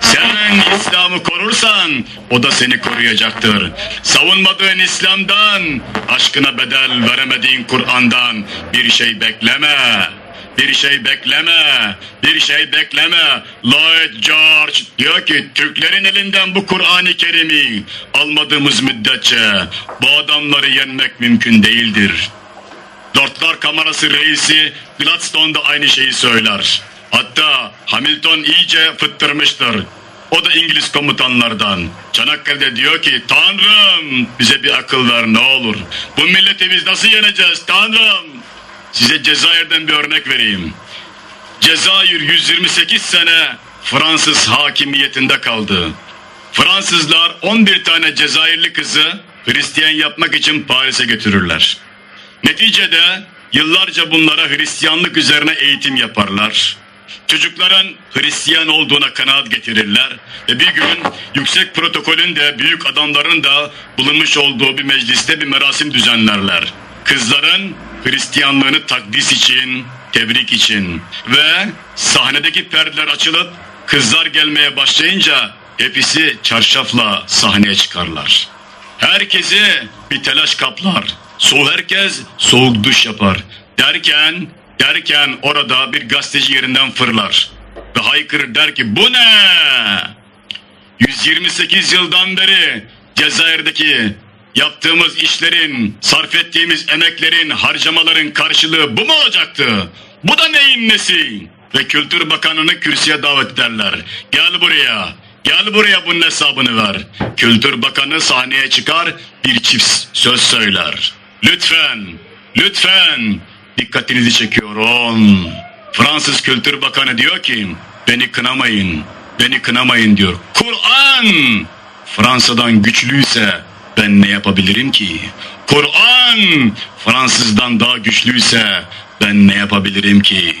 Speaker 1: Sen İslam'ı korursan o da seni koruyacaktır. Savunmadığın İslam'dan, aşkına bedel veremediğin Kur'an'dan bir şey bekleme. Bir şey bekleme, bir şey bekleme. Lloyd George diyor ki Türklerin elinden bu Kur'an-ı Kerim'i almadığımız müddetçe bu adamları yenmek mümkün değildir. Lordlar Kamerası reisi Gladstone da aynı şeyi söyler. Hatta Hamilton iyice fıttırmıştır. O da İngiliz komutanlardan. Çanakkale'de diyor ki Tanrım bize bir akıl ver ne olur. Bu milleti biz nasıl yeneceğiz Tanrım? Size Cezayir'den bir örnek vereyim. Cezayir 128 sene Fransız hakimiyetinde kaldı. Fransızlar 11 tane Cezayirli kızı Hristiyan yapmak için Paris'e götürürler. Neticede yıllarca bunlara Hristiyanlık üzerine eğitim yaparlar. Çocukların Hristiyan olduğuna kanaat getirirler ve bir gün yüksek protokolün de büyük adamların da bulunmuş olduğu bir mecliste bir merasim düzenlerler. Kızların Hristiyanlığını takdis için tebrik için. Ve sahnedeki perdeler açılıp kızlar gelmeye başlayınca hepsi çarşafla sahneye çıkarlar. Herkesi bir telaş kaplar. Soğuk herkes soğuk duş yapar. Derken, derken orada bir gazeteci yerinden fırlar. Ve haykırır der ki bu ne? 128 yıldan beri Cezayir'deki yaptığımız işlerin, sarf ettiğimiz emeklerin, harcamaların karşılığı bu mu olacaktı? Bu da neyin nesi? Ve Kültür Bakanı'nı kürsüye davet ederler. Gel buraya, gel buraya bunun hesabını ver. Kültür Bakanı sahneye çıkar, bir çift söz söyler. Lütfen, lütfen dikkatinizi çekiyorum. Fransız Kültür Bakanı diyor ki, beni kınamayın, beni kınamayın diyor. Kur'an Fransa'dan güçlüyse ben ne yapabilirim ki? Kur'an Fransızdan daha güçlüyse ben ne yapabilirim ki?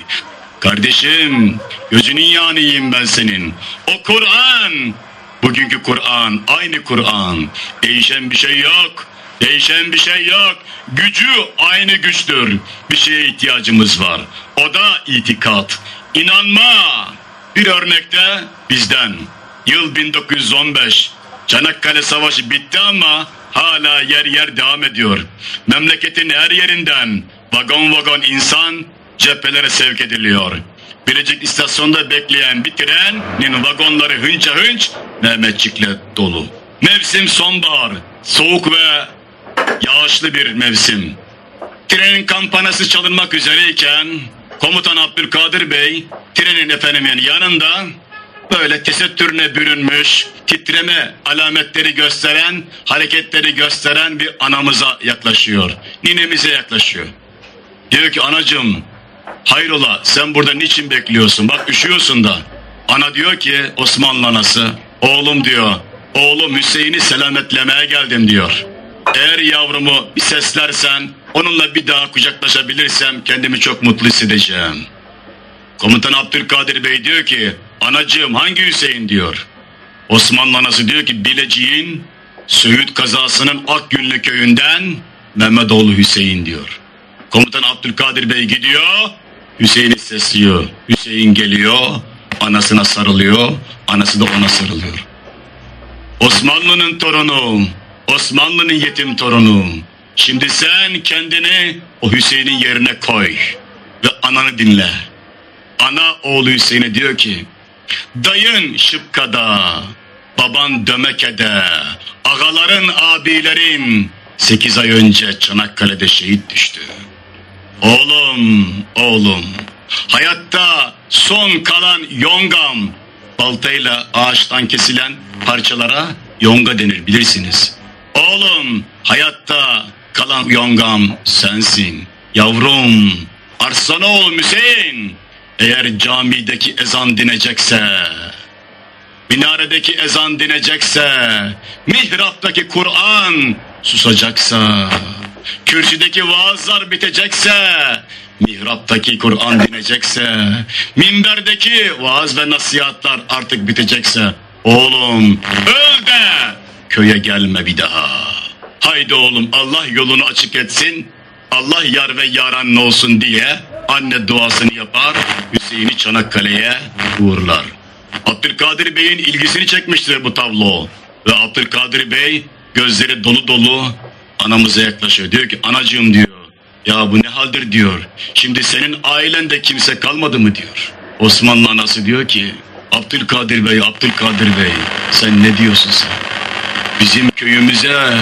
Speaker 1: Kardeşim gözünün yanıyım ben senin. O Kur'an bugünkü Kur'an aynı Kur'an. Değişen bir şey yok. Değişen bir şey yok. Gücü aynı güçtür. Bir şeye ihtiyacımız var. O da itikat. İnanma. Bir örnekte bizden. Yıl 1915. Çanakkale Savaşı bitti ama hala yer yer devam ediyor. Memleketin her yerinden vagon vagon insan cephelere sevk ediliyor. Bilecik istasyonda bekleyen bir trenin vagonları hınca hınç Mehmetçikle dolu. Mevsim sonbahar, soğuk ve yağışlı bir mevsim. Trenin kampanası çalınmak üzereyken komutan Abdülkadir Bey trenin efendimin yanında böyle tesettürüne bürünmüş, titreme alametleri gösteren, hareketleri gösteren bir anamıza yaklaşıyor. Ninemize yaklaşıyor. Diyor ki anacığım hayrola sen burada niçin bekliyorsun? Bak üşüyorsun da. Ana diyor ki Osmanlı anası oğlum diyor oğlum Hüseyin'i selametlemeye geldim diyor. Eğer yavrumu bir seslersen onunla bir daha kucaklaşabilirsem kendimi çok mutlu hissedeceğim. Komutan Abdülkadir Bey diyor ki anacığım hangi Hüseyin diyor. Osmanlı anası diyor ki Bilecik'in Söğüt kazasının Akgünlü köyünden Mehmetoğlu Hüseyin diyor. Komutan Abdülkadir Bey gidiyor Hüseyin'i sesliyor. Hüseyin geliyor anasına sarılıyor anası da ona sarılıyor. Osmanlı'nın torunu, Osmanlı'nın yetim torunu. Şimdi sen kendini o Hüseyin'in yerine koy ve ananı dinle. Ana oğlu Hüseyin'e diyor ki, dayın Şıpka'da, baban Dömeke'de, ağaların abilerin 8 ay önce Çanakkale'de şehit düştü. Oğlum, oğlum, hayatta son kalan yongam, baltayla ağaçtan kesilen parçalara yonga denir bilirsiniz. Oğlum, hayatta kalan yongam sensin. Yavrum, Arsanoğlu Hüseyin, eğer camideki ezan dinecekse, minaredeki ezan dinecekse, mihraptaki Kur'an susacaksa, kürsüdeki vaazlar bitecekse, mihraptaki Kur'an dinecekse, minberdeki vaaz ve nasihatlar artık bitecekse, oğlum öl de köye gelme bir daha. Haydi oğlum Allah yolunu açık etsin, Allah yar ve yaran olsun diye anne duasını yapar, Hüseyin'i Çanakkale'ye uğurlar. Abdülkadir Bey'in ilgisini çekmiştir bu tablo. Ve Abdülkadir Bey gözleri dolu dolu anamıza yaklaşıyor. Diyor ki anacığım diyor. Ya bu ne haldir diyor. Şimdi senin ailende kimse kalmadı mı diyor. Osmanlı anası diyor ki Abdülkadir Bey, Abdülkadir Bey sen ne diyorsun sen? Bizim köyümüze,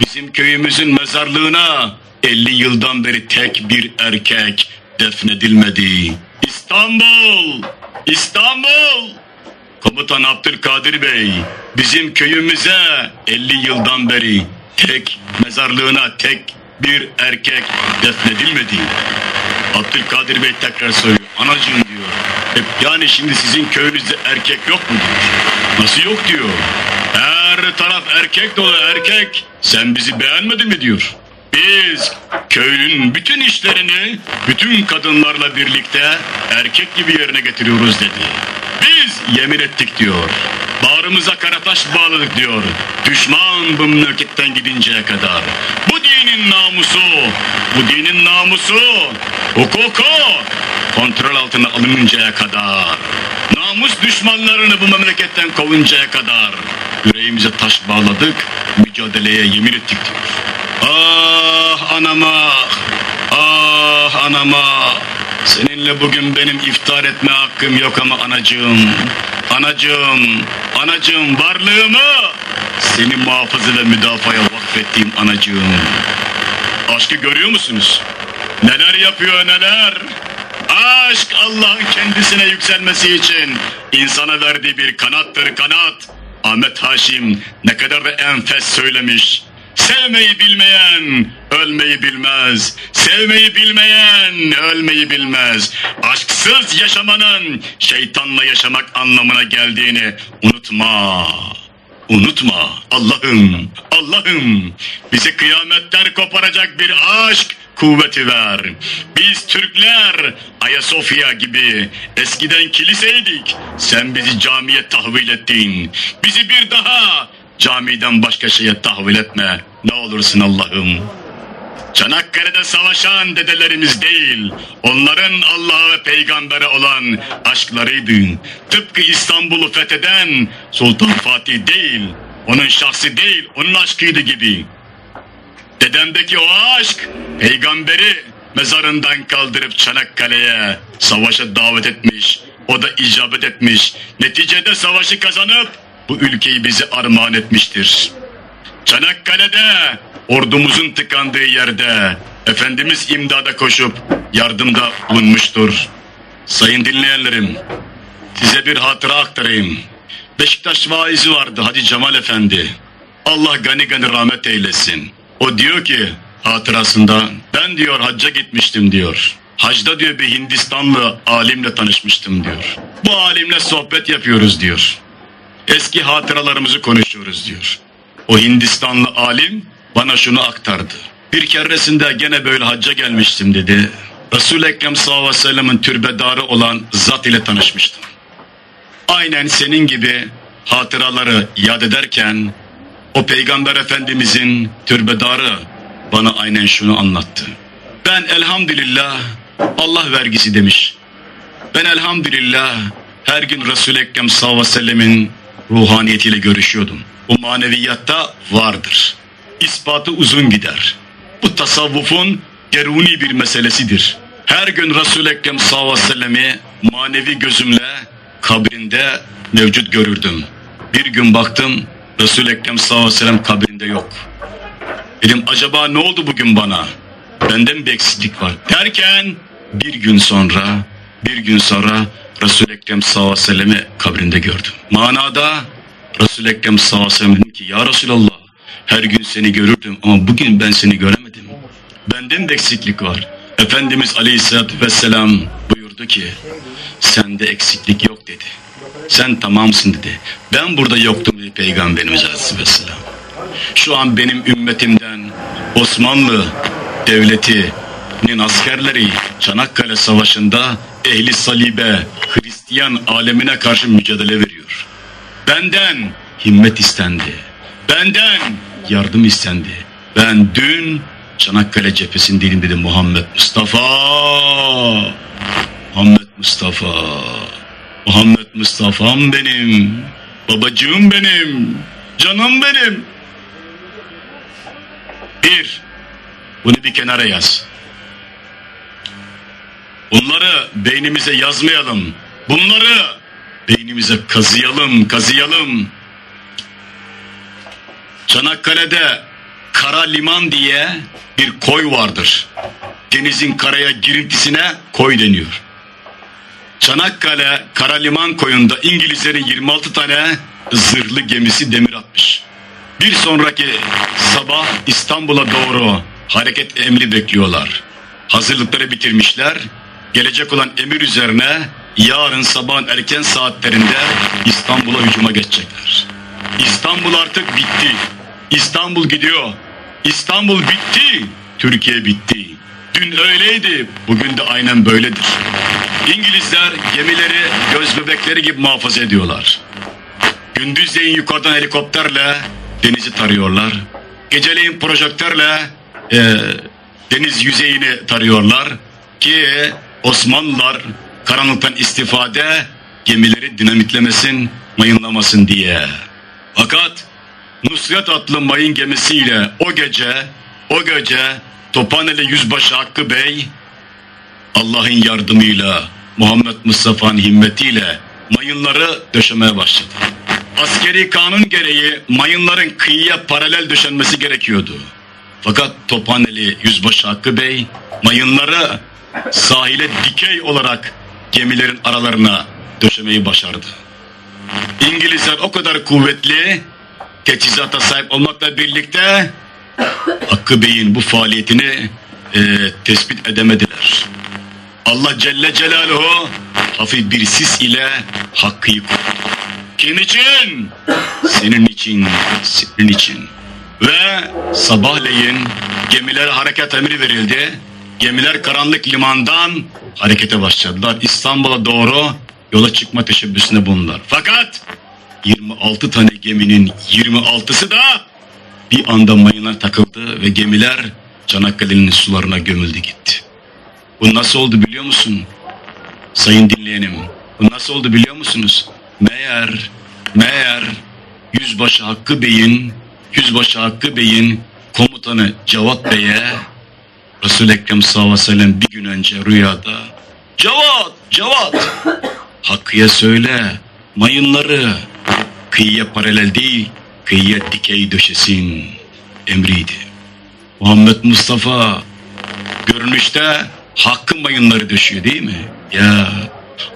Speaker 1: bizim köyümüzün mezarlığına 50 yıldan beri tek bir erkek defnedilmedi. İstanbul! İstanbul! Komutan Abdülkadir Bey, bizim köyümüze 50 yıldan beri tek mezarlığına tek bir erkek defnedilmedi. Abdülkadir Bey tekrar soruyor. Anacığım diyor. "E, yani şimdi sizin köyünüzde erkek yok mu diyor. Nasıl yok diyor. Her taraf erkek dolu erkek. Sen bizi beğenmedin mi diyor. Biz köyün bütün işlerini bütün kadınlarla birlikte erkek gibi yerine getiriyoruz dedi. Biz yemin ettik diyor. Bağrımıza karataş bağladık diyor. Düşman bu memleketten gidinceye kadar. Bu dinin namusu, bu dinin namusu hukuku kontrol altına alınıncaya kadar, namus düşmanlarını bu memleketten kovuncaya kadar yüreğimize taş bağladık, mücadeleye yemin ettik. Ah anama, ah anama, seninle bugün benim iftar etme hakkım yok ama anacığım, anacığım, anacığım varlığımı seni muhafaza ve müdafaya vakfettiğim anacığım. Aşkı görüyor musunuz? Neler yapıyor neler? Aşk Allah'ın kendisine yükselmesi için insana verdiği bir kanattır kanat. Ahmet Haşim ne kadar da enfes söylemiş. Sevmeyi bilmeyen ölmeyi bilmez. Sevmeyi bilmeyen ölmeyi bilmez. Aşksız yaşamanın şeytanla yaşamak anlamına geldiğini unutma. Unutma Allah'ım, Allah'ım bize kıyametler koparacak bir aşk kuvveti ver. Biz Türkler Ayasofya gibi eskiden kiliseydik. Sen bizi camiye tahvil ettin. Bizi bir daha camiden başka şeye tahvil etme. Ne olursun Allah'ım. Çanakkale'de savaşan dedelerimiz değil, onların Allah'a ve peygambere olan aşklarıydı. Tıpkı İstanbul'u fetheden Sultan Fatih değil, onun şahsi değil, onun aşkıydı gibi. Dedemdeki o aşk, peygamberi mezarından kaldırıp Çanakkale'ye savaşa davet etmiş, o da icabet etmiş. Neticede savaşı kazanıp bu ülkeyi bize armağan etmiştir. Çanakkale'de ordumuzun tıkandığı yerde Efendimiz imdada koşup yardımda bulunmuştur. Sayın dinleyenlerim, size bir hatıra aktarayım. Beşiktaş vaizi vardı Hacı Cemal Efendi. Allah gani gani rahmet eylesin. O diyor ki hatırasında ben diyor hacca gitmiştim diyor. Hacda diyor bir Hindistanlı alimle tanışmıştım diyor. Bu alimle sohbet yapıyoruz diyor. Eski hatıralarımızı konuşuyoruz diyor. O Hindistanlı alim bana şunu aktardı. Bir keresinde gene böyle hacca gelmiştim dedi. Resul-i Ekrem sallallahu aleyhi ve sellem'in türbedarı olan zat ile tanışmıştım. Aynen senin gibi hatıraları yad ederken o peygamber efendimizin türbedarı bana aynen şunu anlattı. Ben elhamdülillah Allah vergisi demiş. Ben elhamdülillah her gün Resul-i Ekrem sallallahu aleyhi ve sellemin ruhaniyetiyle görüşüyordum. Bu maneviyatta vardır. İspatı uzun gider. Bu tasavvufun deruni bir meselesidir. Her gün Resul-i Ekrem sallallahu aleyhi ve sellemi manevi gözümle kabrinde mevcut görürdüm. Bir gün baktım Resul-i Ekrem sallallahu aleyhi ve sellem kabrinde yok. Dedim acaba ne oldu bugün bana? Bende mi bir eksiklik var? Derken bir gün sonra bir gün sonra Resul-i Ekrem sallallahu aleyhi ve sellem'i kabrinde gördüm. Manada Resul-i Ekrem sallallahu aleyhi ve sellem dedim ki ya Resulallah her gün seni görürdüm ama bugün ben seni göremedim. Benden de eksiklik var. Efendimiz aleyhissalatü vesselam buyurdu ki sende eksiklik yok dedi. Sen tamamsın dedi. Ben burada yoktum dedi Peygamberimiz aleyhisselam. Şu an benim ümmetimden Osmanlı devletinin askerleri Çanakkale Savaşı'nda ehli salibe Hristiyan alemine karşı mücadele veriyor. Benden himmet istendi. Benden yardım istendi. Ben dün Çanakkale cephesindeydim dedi Muhammed Mustafa. Muhammed Mustafa. Muhammed Mustafa'm benim. Babacığım benim. Canım benim. Bir, bunu bir kenara yaz. Bunları beynimize yazmayalım. Bunları beynimize kazıyalım, kazıyalım. Çanakkale'de Kara Liman diye bir koy vardır. Denizin karaya girintisine koy deniyor. Çanakkale Kara Liman koyunda İngilizlerin 26 tane zırhlı gemisi demir atmış. Bir sonraki sabah İstanbul'a doğru hareket emri bekliyorlar. Hazırlıkları bitirmişler. Gelecek olan emir üzerine yarın sabahın erken saatlerinde İstanbul'a hücuma geçecekler. İstanbul artık bitti. İstanbul gidiyor. İstanbul bitti. Türkiye bitti. Dün öyleydi. Bugün de aynen böyledir. İngilizler gemileri göz bebekleri gibi muhafaza ediyorlar. Gündüzleyin yukarıdan helikopterle denizi tarıyorlar. Geceleyin projektörle e, deniz yüzeyini tarıyorlar. Ki Osmanlılar karanlıktan istifade gemileri dinamitlemesin, mayınlamasın diye. Fakat Nusret adlı mayın gemisiyle o gece, o gece Tophaneli Yüzbaşı Hakkı Bey Allah'ın yardımıyla Muhammed Mustafa'nın himmetiyle mayınları döşemeye başladı. Askeri kanun gereği mayınların kıyıya paralel döşenmesi gerekiyordu. Fakat Tophaneli Yüzbaşı Hakkı Bey mayınları sahile dikey olarak gemilerin aralarına döşemeyi başardı. İngilizler o kadar kuvvetli teçhizata sahip olmakla birlikte Hakkı Bey'in bu faaliyetini e, tespit edemediler. Allah Celle Celaluhu hafif bir sis ile Hakkı'yı kurdu. Kim için? Senin için, senin için. Ve sabahleyin gemilere hareket emri verildi. Gemiler karanlık limandan harekete başladılar. İstanbul'a doğru yola çıkma teşebbüsünde bulundular. Fakat 26 tane geminin 26'sı da bir anda mayına takıldı ve gemiler Çanakkale'nin sularına gömüldü gitti. Bu nasıl oldu biliyor musun? Sayın dinleyenim. Bu nasıl oldu biliyor musunuz? Meğer, meğer Yüzbaşı Hakkı Bey'in, Yüzbaşı Hakkı Bey'in komutanı Cevat Bey'e Resul-i Ekrem sallallahu aleyhi ve sellem bir gün önce rüyada Cevat, Cevat Hakkı'ya söyle mayınları kıyıya paralel değil kıyıya dikey döşesin emriydi. Muhammed Mustafa görünüşte hakkı mayınları döşüyor değil mi? Ya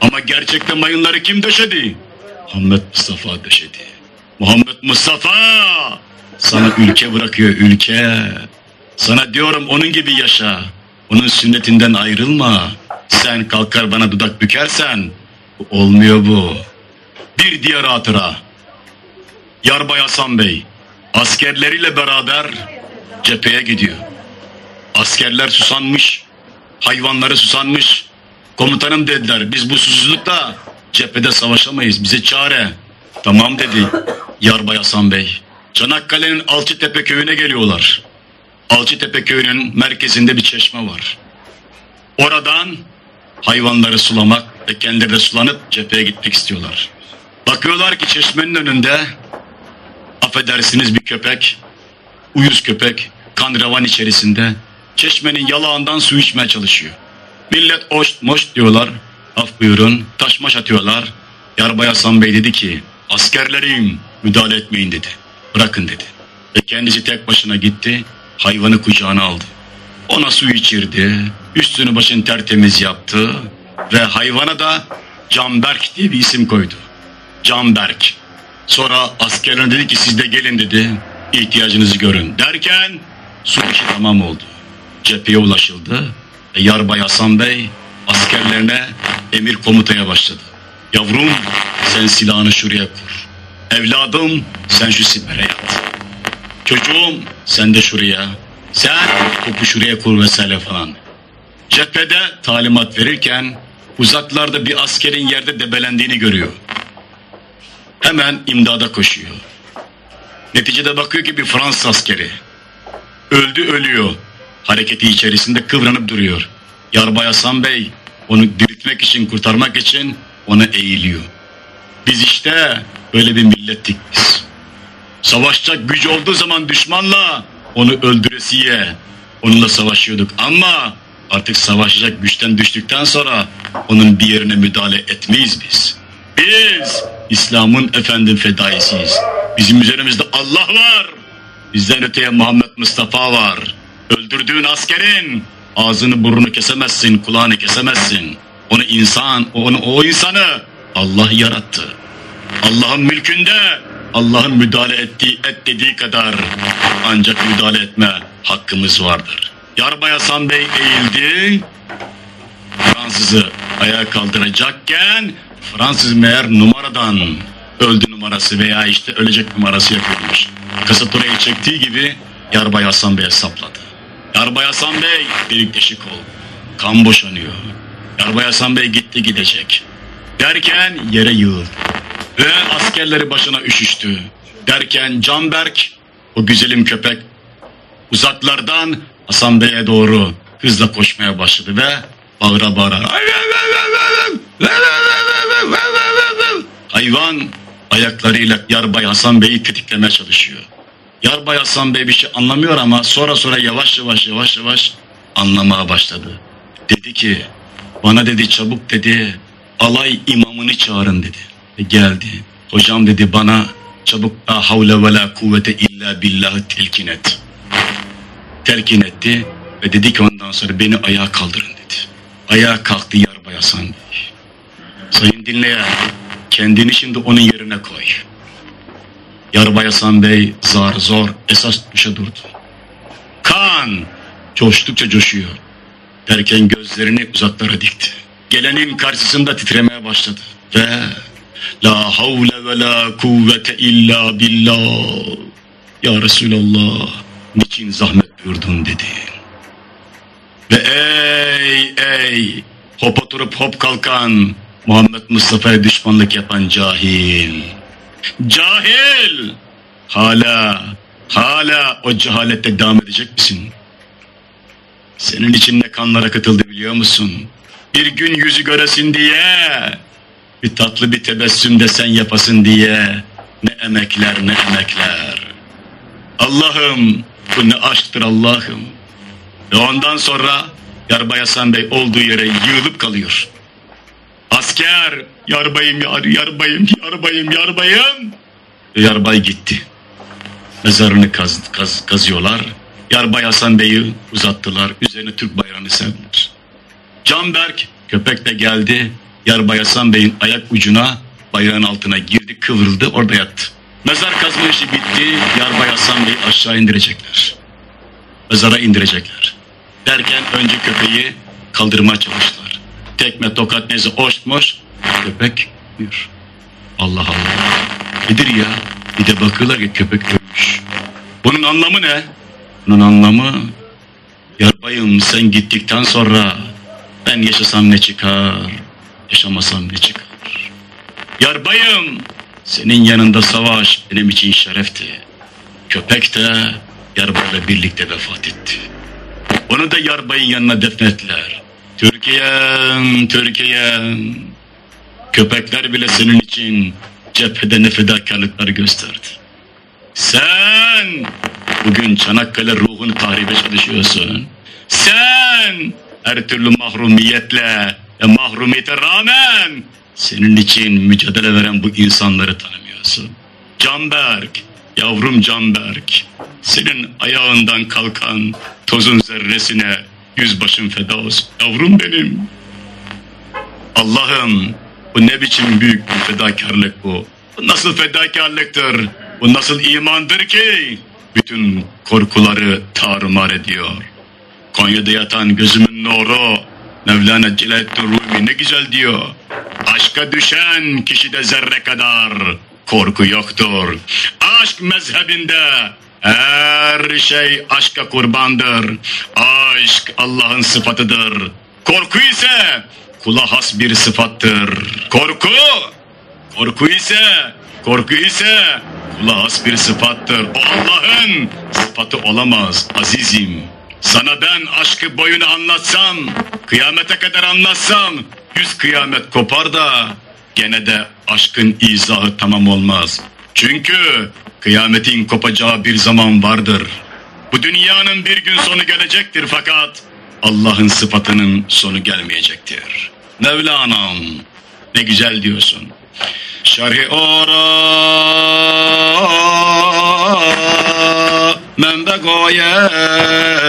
Speaker 1: ama gerçekten mayınları kim döşedi? Muhammed Mustafa döşedi. Muhammed Mustafa sana ülke bırakıyor ülke. Sana diyorum onun gibi yaşa. Onun sünnetinden ayrılma. Sen kalkar bana dudak bükersen olmuyor bu. Bir diğer hatıra. Yarbay Hasan Bey askerleriyle beraber cepheye gidiyor. Askerler susanmış, hayvanları susanmış. Komutanım dediler biz bu susuzlukla cephede savaşamayız bize çare. Tamam dedi Yarbay Hasan Bey. Çanakkale'nin Alçıtepe köyüne geliyorlar. Alçıtepe köyünün merkezinde bir çeşme var. Oradan hayvanları sulamak ve kendileri sulanıp cepheye gitmek istiyorlar. Bakıyorlar ki çeşmenin önünde affedersiniz bir köpek, uyuz köpek kan revan içerisinde çeşmenin yalağından su içmeye çalışıyor. Millet oş moş diyorlar, af buyurun, taşmaş atıyorlar. Yarbay Hasan Bey dedi ki, askerlerim müdahale etmeyin dedi, bırakın dedi. Ve kendisi tek başına gitti, hayvanı kucağına aldı. Ona su içirdi, üstünü başını tertemiz yaptı ve hayvana da Canberk diye bir isim koydu. Canberk. Sonra askerler dedi ki siz de gelin dedi, ihtiyacınızı görün. Derken su işi tamam oldu. Cepheye ulaşıldı Yarbay Hasan Bey askerlerine emir komutaya başladı. Yavrum sen silahını şuraya kur. Evladım sen şu sipere yat. Çocuğum sen de şuraya. Sen topu şuraya kur vesaire falan. Cephede talimat verirken uzaklarda bir askerin yerde debelendiğini görüyor. Hemen imdada koşuyor. Neticede bakıyor ki bir Fransız askeri. Öldü ölüyor. Hareketi içerisinde kıvranıp duruyor. Yarbay Hasan Bey onu diriltmek için kurtarmak için ona eğiliyor. Biz işte böyle bir millettik biz. Savaşacak gücü olduğu zaman düşmanla onu öldüresiye onunla savaşıyorduk ama artık savaşacak güçten düştükten sonra onun bir yerine müdahale etmeyiz biz. Biz İslam'ın efendim fedaisiyiz. Bizim üzerimizde Allah var. Bizden öteye Muhammed Mustafa var. Öldürdüğün askerin ağzını burnunu kesemezsin, kulağını kesemezsin. Onu insan, onu, o insanı Allah yarattı. Allah'ın mülkünde Allah'ın müdahale ettiği et dediği kadar ancak müdahale etme hakkımız vardır. Yarbay Hasan Bey eğildi. Fransız'ı ayağa kaldıracakken Fransız meğer numaradan öldü numarası veya işte ölecek numarası yapıyormuş. Kasıt oraya çektiği gibi Yarbay Hasan Bey'e sapladı. Yarbay Hasan Bey delik deşik oldu. Kan boşanıyor. Yarbay Hasan Bey gitti gidecek. Derken yere yığıldı. Ve askerleri başına üşüştü. Derken Canberk, o güzelim köpek, uzaklardan Hasan Bey'e doğru hızla koşmaya başladı ve bağıra bağıra. Hayvan ayaklarıyla Yarbay Hasan Bey'i tetiklemeye çalışıyor. Yarbay Hasan Bey bir şey anlamıyor ama sonra sonra yavaş yavaş yavaş yavaş anlamaya başladı. Dedi ki bana dedi çabuk dedi alay imamını çağırın dedi. E geldi. Hocam dedi bana çabuk la havle ve la kuvvete illa billahı telkin et. Telkin etti ve dedi ki ondan sonra beni ayağa kaldırın dedi. Ayağa kalktı Yarbay Hasan Bey. Sayın dinleyen kendini şimdi onun yerine koy. Yarbay Hasan Bey zar zor esas düşe durdu. Kan coştukça coşuyor. Derken gözlerini uzaklara dikti. Gelenin karşısında titremeye başladı. Ve La havle ve la kuvvete illa billah. Ya Resulallah niçin zahmet buyurdun dedi. Ve ey ey hop oturup hop kalkan Muhammed Mustafa'ya düşmanlık yapan cahil. Cahil! Hala, hala o cehalette devam edecek misin? Senin için ne kanlar akıtıldı biliyor musun? Bir gün yüzü göresin diye, bir tatlı bir tebessüm de sen yapasın diye, ne emekler ne emekler. Allah'ım bu ne aşktır Allah'ım. Ve ondan sonra Yarbay Hasan Bey olduğu yere yığılıp kalıyor. Asker, yarbayım, yar, yarbayım, yarbayım, yarbayım. Yarbay gitti. Mezarını kaz, kaz, kazıyorlar. Yarbay Hasan Bey'i uzattılar. Üzerine Türk bayrağını serdiler. Canberk köpek de geldi. Yarbay Hasan Bey'in ayak ucuna bayrağın altına girdi, kıvrıldı, orada yattı. Mezar kazma işi bitti. Yarbay Hasan Bey'i aşağı indirecekler. Mezara indirecekler. Derken önce köpeği kaldırmaya çalıştılar. Tekme tokat neyse oştmoş köpek buyur. Allah Allah. Nedir ya? Bir de bakıyorlar ki köpek ölmüş. Bunun anlamı ne? Bunun anlamı Yarbayım sen gittikten sonra ben yaşasam ne çıkar, yaşamasam ne çıkar. Yarbayım senin yanında savaş benim için şerefti. Köpek de Yarbayla birlikte vefat etti. Onu da Yarbay'ın yanına defnettiler. Türkiye'm, Türkiye'm. Köpekler bile senin için cephede ne fedakarlıklar gösterdi. Sen bugün Çanakkale ruhunu tahribe çalışıyorsun. Sen her türlü mahrumiyetle ve mahrumiyete rağmen senin için mücadele veren bu insanları tanımıyorsun. Canberk, yavrum Canberk, senin ayağından kalkan tozun zerresine yüzbaşın feda olsun. Yavrum benim. Allah'ım bu ne biçim büyük bir fedakarlık bu. Bu nasıl fedakarlıktır? Bu nasıl imandır ki? Bütün korkuları tarumar ediyor. Konya'da yatan gözümün nuru Mevlana Celaleddin Rumi ne güzel diyor. Aşka düşen kişide zerre kadar korku yoktur. Aşk mezhebinde her şey aşka kurbandır. Aşk Allah'ın sıfatıdır. Korku ise kula has bir sıfattır. Korku, korku ise, korku ise kula has bir sıfattır. O Allah'ın sıfatı olamaz azizim. Sana ben aşkı boyunu anlatsam, kıyamete kadar anlatsam, yüz kıyamet kopar da gene de aşkın izahı tamam olmaz. Çünkü kıyametin kopacağı bir zaman vardır. Bu dünyanın bir gün sonu gelecektir fakat Allah'ın sıfatının sonu gelmeyecektir. Mevlana'm ne güzel diyorsun. Şerhi ora men de goyem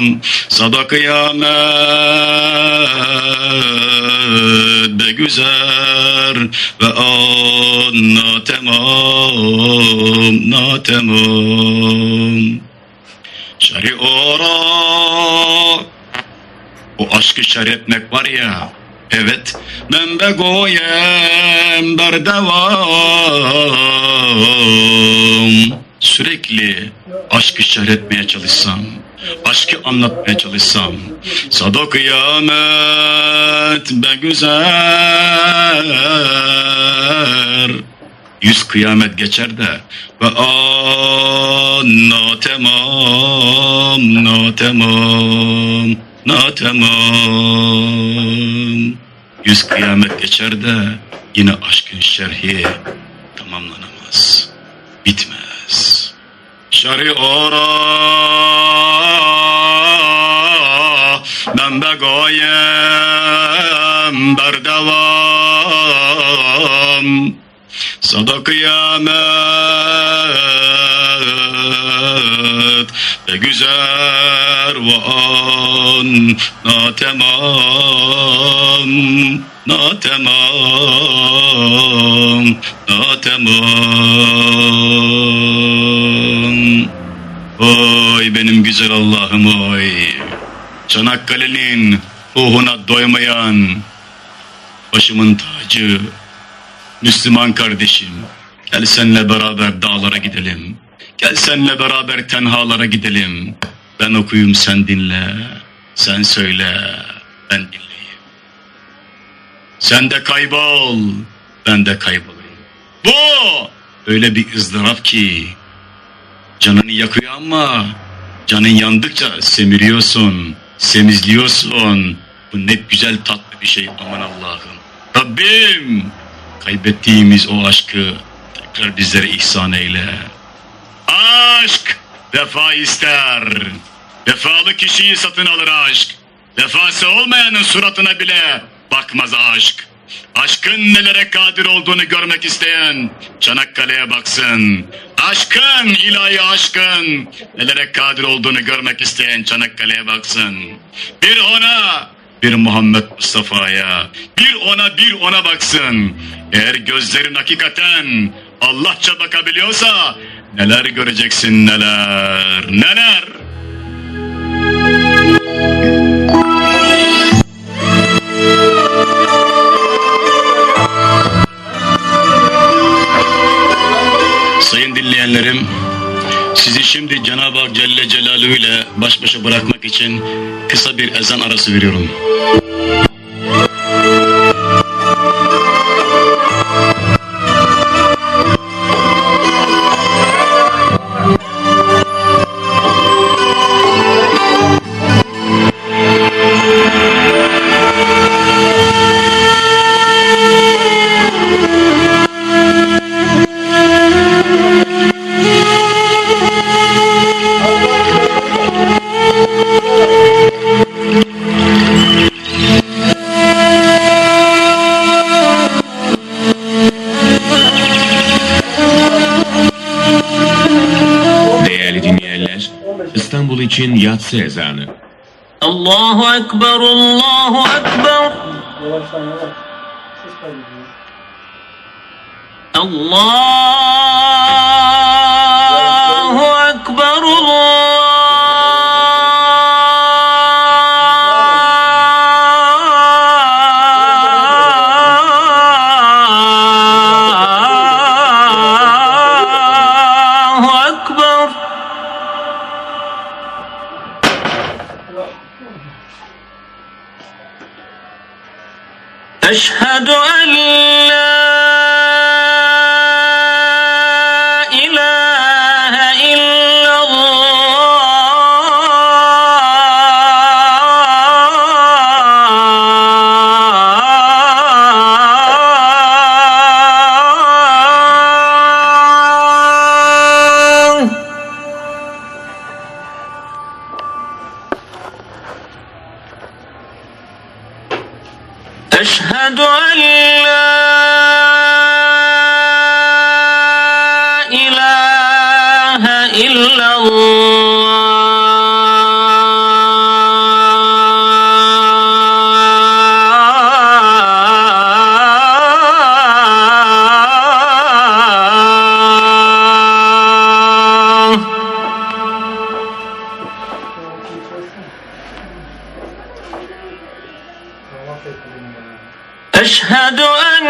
Speaker 1: derdevam Sada kıyamet be güzel ve an natemam natemam Şer'i ora o aşkı şer etmek var ya evet ben be goyem berdevam sürekli aşkı şer etmeye çalışsam aşkı anlatmaya çalışsam. Sada kıyamet be güzel. Yüz kıyamet geçer de ve anna tamam na tamam na tamam. Yüz kıyamet geçer de yine aşkın şerhi tamamlanamaz bitmez. Şerhi ora ben begoyem berdevam Sada kıyamet ve güzel van na tamam na tamam na tamam Oy benim güzel Allah'ım oy Çanakkale'nin ruhuna doymayan başımın tacı Müslüman kardeşim, gel senle beraber dağlara gidelim. Gel senle beraber tenhalara gidelim. Ben okuyayım sen dinle, sen söyle, ben dinleyeyim. Sen de kaybol, ben de kaybolayım. Bu öyle bir ızdırap ki canını yakıyor ama canın yandıkça semiriyorsun, semizliyorsun. Bu ne güzel tatlı bir şey aman Allah'ım. Rabbim kaybettiğimiz o aşkı tekrar bizlere ihsan eyle. Aşk vefa ister. Vefalı kişiyi satın alır aşk. Vefası olmayanın suratına bile bakmaz aşk. Aşkın nelere kadir olduğunu görmek isteyen Çanakkale'ye baksın. Aşkın, ilahi aşkın nelere kadir olduğunu görmek isteyen Çanakkale'ye baksın. Bir ona, bir Muhammed Mustafa'ya, bir ona bir ona baksın. Eğer gözlerin hakikaten Allahça bakabiliyorsa neler göreceksin neler, neler. Dinleyenlerim, sizi şimdi Cenab-ı Hak Celle Celaluhu ile baş başa bırakmak için kısa bir ezan arası veriyorum.
Speaker 2: جانے اللہ ہو اکبر
Speaker 3: اللہ ہو اکبر عمار أشهد أن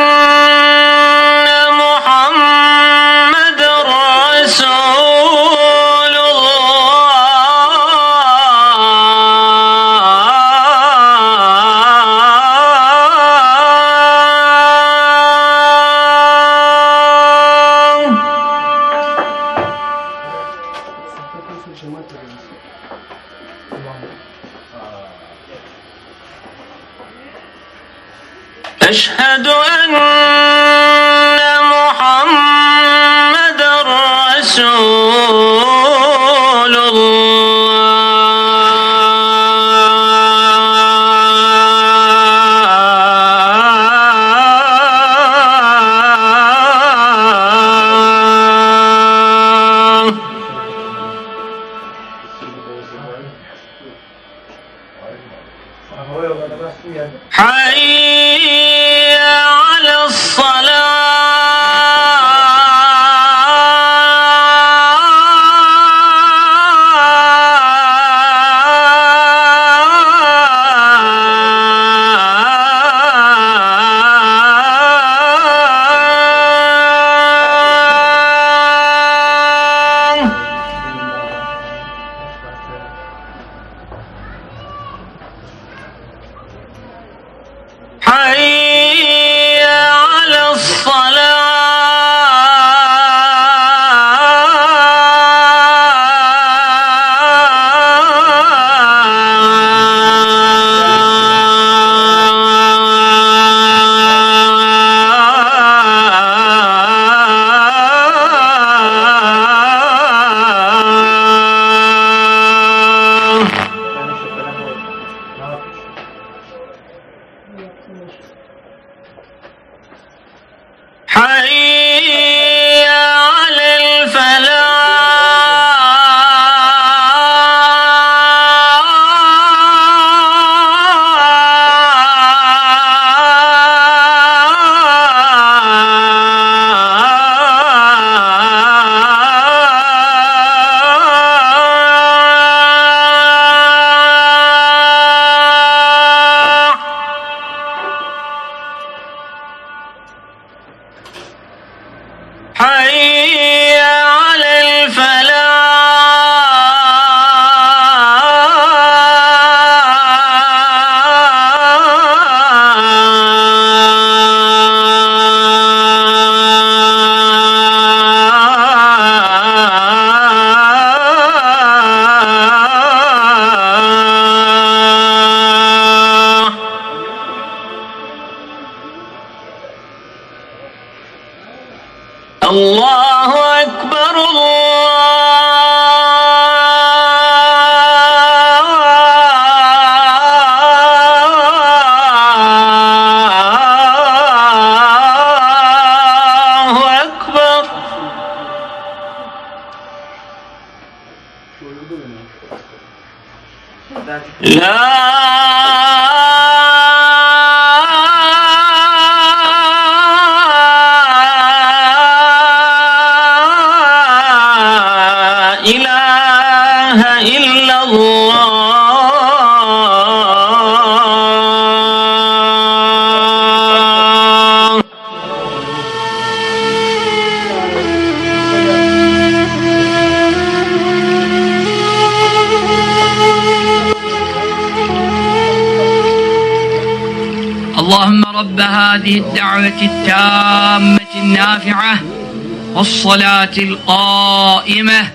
Speaker 4: والصلاة القائمة.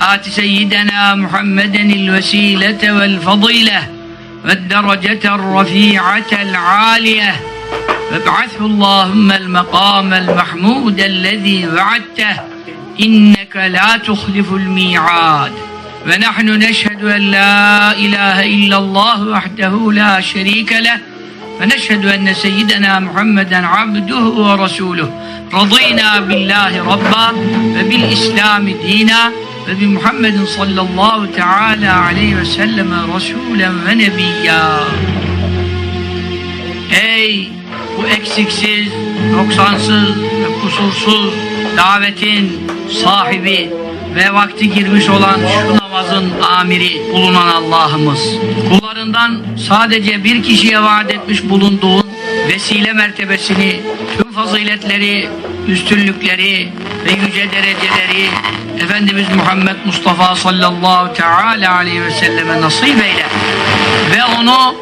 Speaker 4: آت سيدنا محمدا الوسيلة والفضيلة والدرجة الرفيعة العالية. فابعثه اللهم المقام المحمود الذي وعدته. إنك لا تخلف الميعاد. ونحن نشهد أن لا إله إلا الله وحده لا شريك له. ونشهد أن سيدنا محمدا عبده ورسوله. Radıyna billahi rabba ve bil islami dina ve bi Muhammedin sallallahu teala aleyhi ve selleme rasulen. Ey bu eksiksiz, noksansız ve kusursuz davetin sahibi ve vakti girmiş olan şu namazın amiri bulunan Allah'ımız. Kullarından sadece bir kişiye vaat etmiş bulunduğun vesile mertebesini tüm faziletleri, üstünlükleri ve yüce dereceleri Efendimiz Muhammed Mustafa sallallahu teala aleyhi ve selleme nasip eyle. Ve onu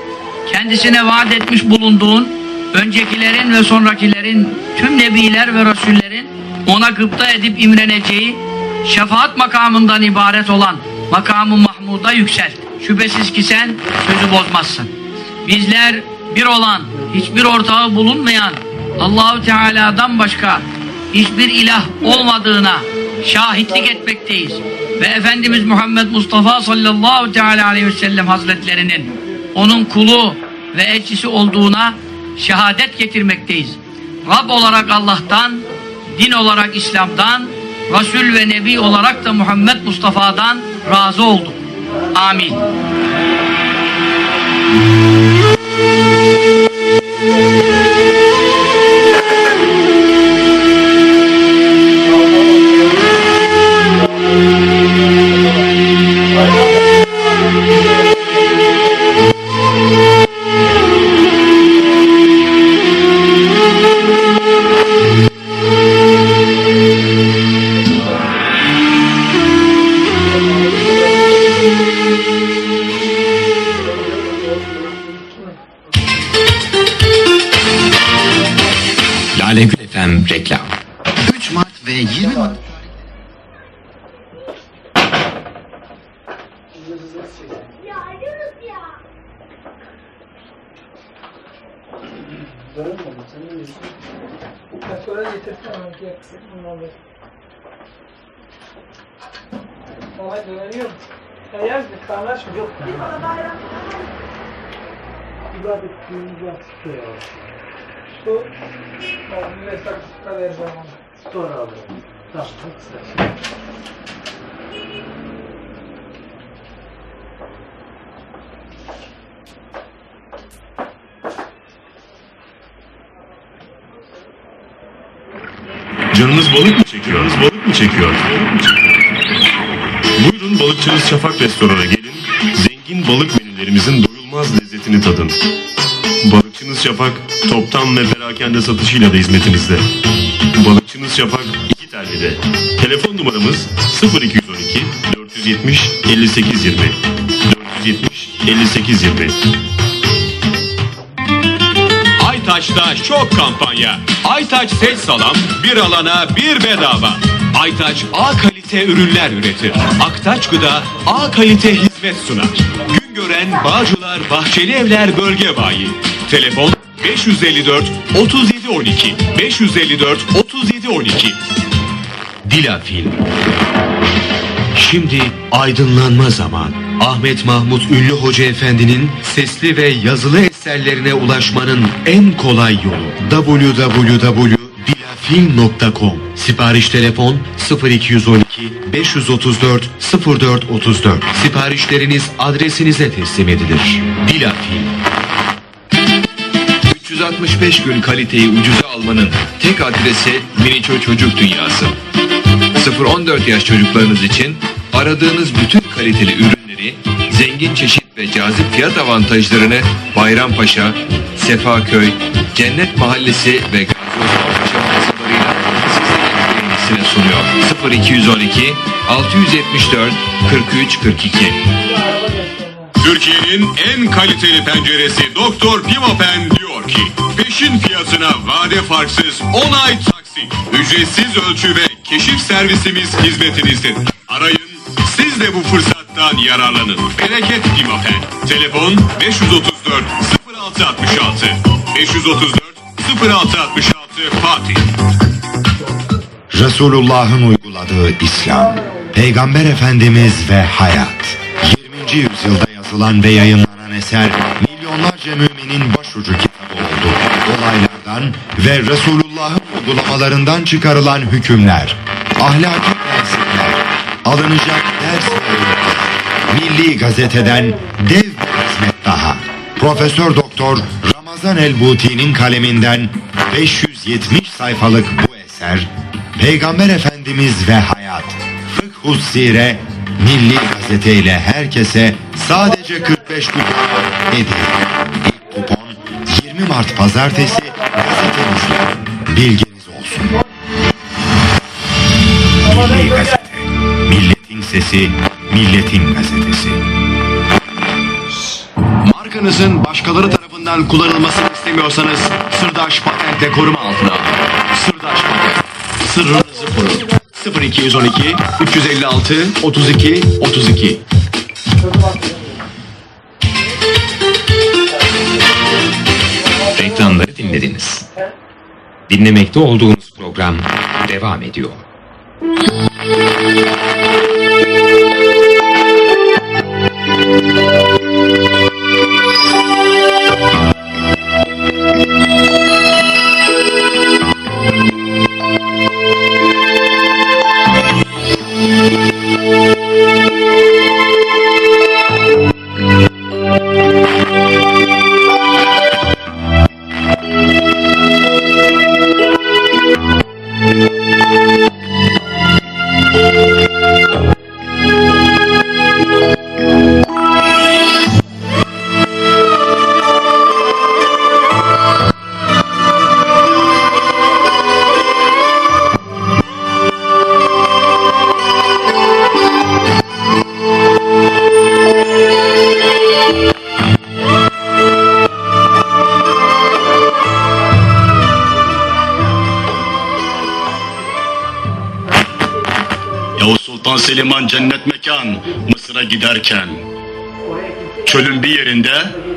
Speaker 4: kendisine vaat etmiş bulunduğun öncekilerin ve sonrakilerin tüm nebiler ve rasullerin ona gıpta edip imreneceği şefaat makamından ibaret olan makamı Mahmud'a yükselt. Şüphesiz ki sen sözü bozmazsın. Bizler bir olan, hiçbir ortağı bulunmayan Allahu Teala'dan başka hiçbir ilah olmadığına şahitlik etmekteyiz. Ve Efendimiz Muhammed Mustafa sallallahu teala aleyhi ve sellem hazretlerinin onun kulu ve elçisi olduğuna şehadet getirmekteyiz. Rab olarak Allah'tan, din olarak İslam'dan, Resul ve Nebi olarak da Muhammed Mustafa'dan razı olduk. Amin.
Speaker 5: Reklam.
Speaker 6: 3 Mart ve 20 Mart?
Speaker 2: Ya sonra getirsin ama ki yakısın. Bundan da. Ona güveniyorum. Ya yaz bir mı? Yok. İbadet kuyruğu tutuyor. Bu. Ben bir mesajda vereceğim.
Speaker 7: Canınız balık mı çekiyor? Canınız balık mı çekiyor? Buyurun balıkçınız Şafak Restoran'a gelin. Zengin balık menülerimizin doyulmaz lezzetini tadın. Balıkçınız Şafak toptan ve perakende satışıyla da hizmetinizde. Balıkçınız Şafak iki telvide. Telefon numaramız 0212 470 58 20 470 58 20
Speaker 5: Aytaç'ta şok kampanya. Aytaç seç salam bir alana bir bedava. Aytaç A kalite ürünler üretir. Aktaç Gıda A kalite hizmet sunar. Güngören Bağcılar Bahçeli Evler Bölge Bayi. Telefon 554 37 12 554 37 12.
Speaker 6: Dila Film. Şimdi aydınlanma zaman. Ahmet Mahmut Ünlü Hoca Efendi'nin sesli ve yazılı eserlerine ulaşmanın en kolay yolu www.dilafilm.com Sipariş telefon 0212 534 0434 Siparişleriniz adresinize teslim edilir. Dila Film
Speaker 8: 365 gün kaliteyi ucuza almanın tek adresi Miniço Çocuk Dünyası. 0-14 yaş çocuklarınız için aradığınız bütün kaliteli ürünleri, zengin çeşit ve cazip fiyat avantajlarını Bayrampaşa, Sefaköy, Cennet Mahallesi ve Gazi beğenisine sunuyor. 0212 674 43 42
Speaker 1: Türkiye'nin en kaliteli penceresi Doktor Pimapen diyor ki peşin fiyatına vade farksız 10 ay taksit. Ücretsiz ölçü ve keşif servisimiz hizmetinizdedir. Arayın siz de bu fırsattan yararlanın. Bereket Pimapen. Telefon 534 0666 534 0666 Fatih.
Speaker 9: Resulullah'ın uyguladığı İslam, Peygamber Efendimiz ve hayat. 20. yüzyılda yazılan ve yayınlanan eser milyonlarca müminin başucu kitabı oldu. Olaylardan ve Resulullah'ın uygulamalarından çıkarılan hükümler, ahlaki prensipler, alınacak ders. Milli Gazete'den dev bir hizmet daha. Profesör Doktor Ramazan El-Buti'nin kaleminden 570 sayfalık bu eser Peygamber Efendimiz ve Hayat Fıkhus Sire Milli Gazete ile herkese sadece 45 kupon hediye. İlk kupon 20 Mart Pazartesi gazetemizde. Bilginiz olsun. Milli Gazete. Milletin sesi, milletin gazetesi.
Speaker 6: Markanızın başkaları tarafından kullanılmasını istemiyorsanız Sırdaş Patent'le koruma altına alın. Sırdaş Patent. Sırrınızı korun. 0212 356 32 32
Speaker 5: Reklamları dinlediniz. Dinlemekte olduğunuz program devam ediyor.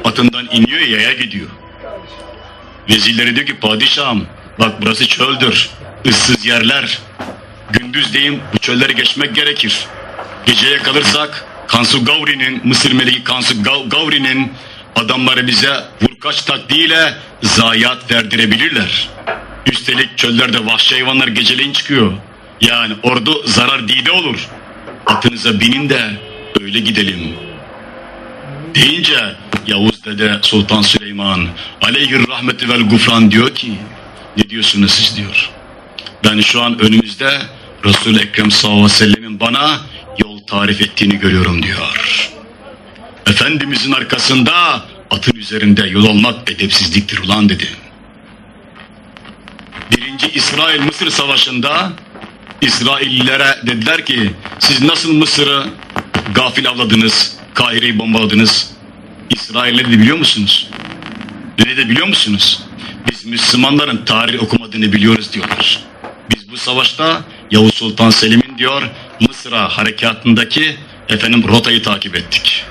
Speaker 1: Atından iniyor yaya gidiyor. Vezirleri diyor ki padişahım bak burası çöldür, ıssız yerler. Gündüzleyin bu çölleri geçmek gerekir. Geceye kalırsak Kansu Gavri'nin, Mısır meleği Kansu Gav- Gavri'nin adamları bize vurkaç taktiğiyle zayiat verdirebilirler. Üstelik çöllerde vahşi hayvanlar geceleyin çıkıyor. Yani ordu zarar dide olur. Atınıza binin de öyle gidelim. Deyince Yavuz Dede Sultan Süleyman aleyhir rahmeti vel gufran diyor ki ne diyorsunuz siz diyor. Ben şu an önümüzde Resul-i Ekrem sallallahu aleyhi ve sellemin bana yol tarif ettiğini görüyorum diyor. Efendimizin arkasında atın üzerinde yol olmak edepsizliktir ulan dedi. Birinci İsrail-Mısır savaşında İsraillilere dediler ki siz nasıl Mısır'ı gafil avladınız, Kahire'yi bombaladınız? İsrail'e de biliyor musunuz? Ne de biliyor musunuz? Biz Müslümanların tarih okumadığını biliyoruz diyorlar. Biz bu savaşta Yavuz Sultan Selim'in diyor Mısır'a harekatındaki efendim rotayı takip ettik.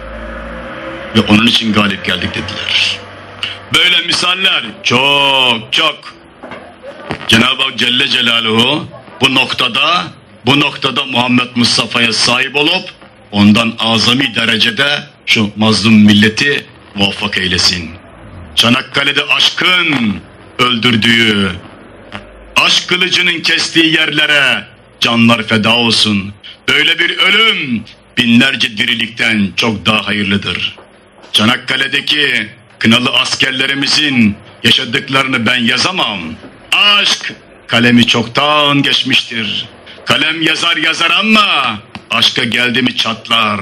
Speaker 1: Ve onun için galip geldik dediler. Böyle misaller çok çok. Cenab-ı Hak Celle Celaluhu bu noktada bu noktada Muhammed Mustafa'ya sahip olup ondan azami derecede şu mazlum milleti muvaffak eylesin. Çanakkale'de aşkın öldürdüğü, aşk kılıcının kestiği yerlere canlar feda olsun. Böyle bir ölüm binlerce dirilikten çok daha hayırlıdır. Çanakkale'deki kınalı askerlerimizin yaşadıklarını ben yazamam. Aşk kalemi çoktan geçmiştir. Kalem yazar yazar ama aşka geldi mi çatlar.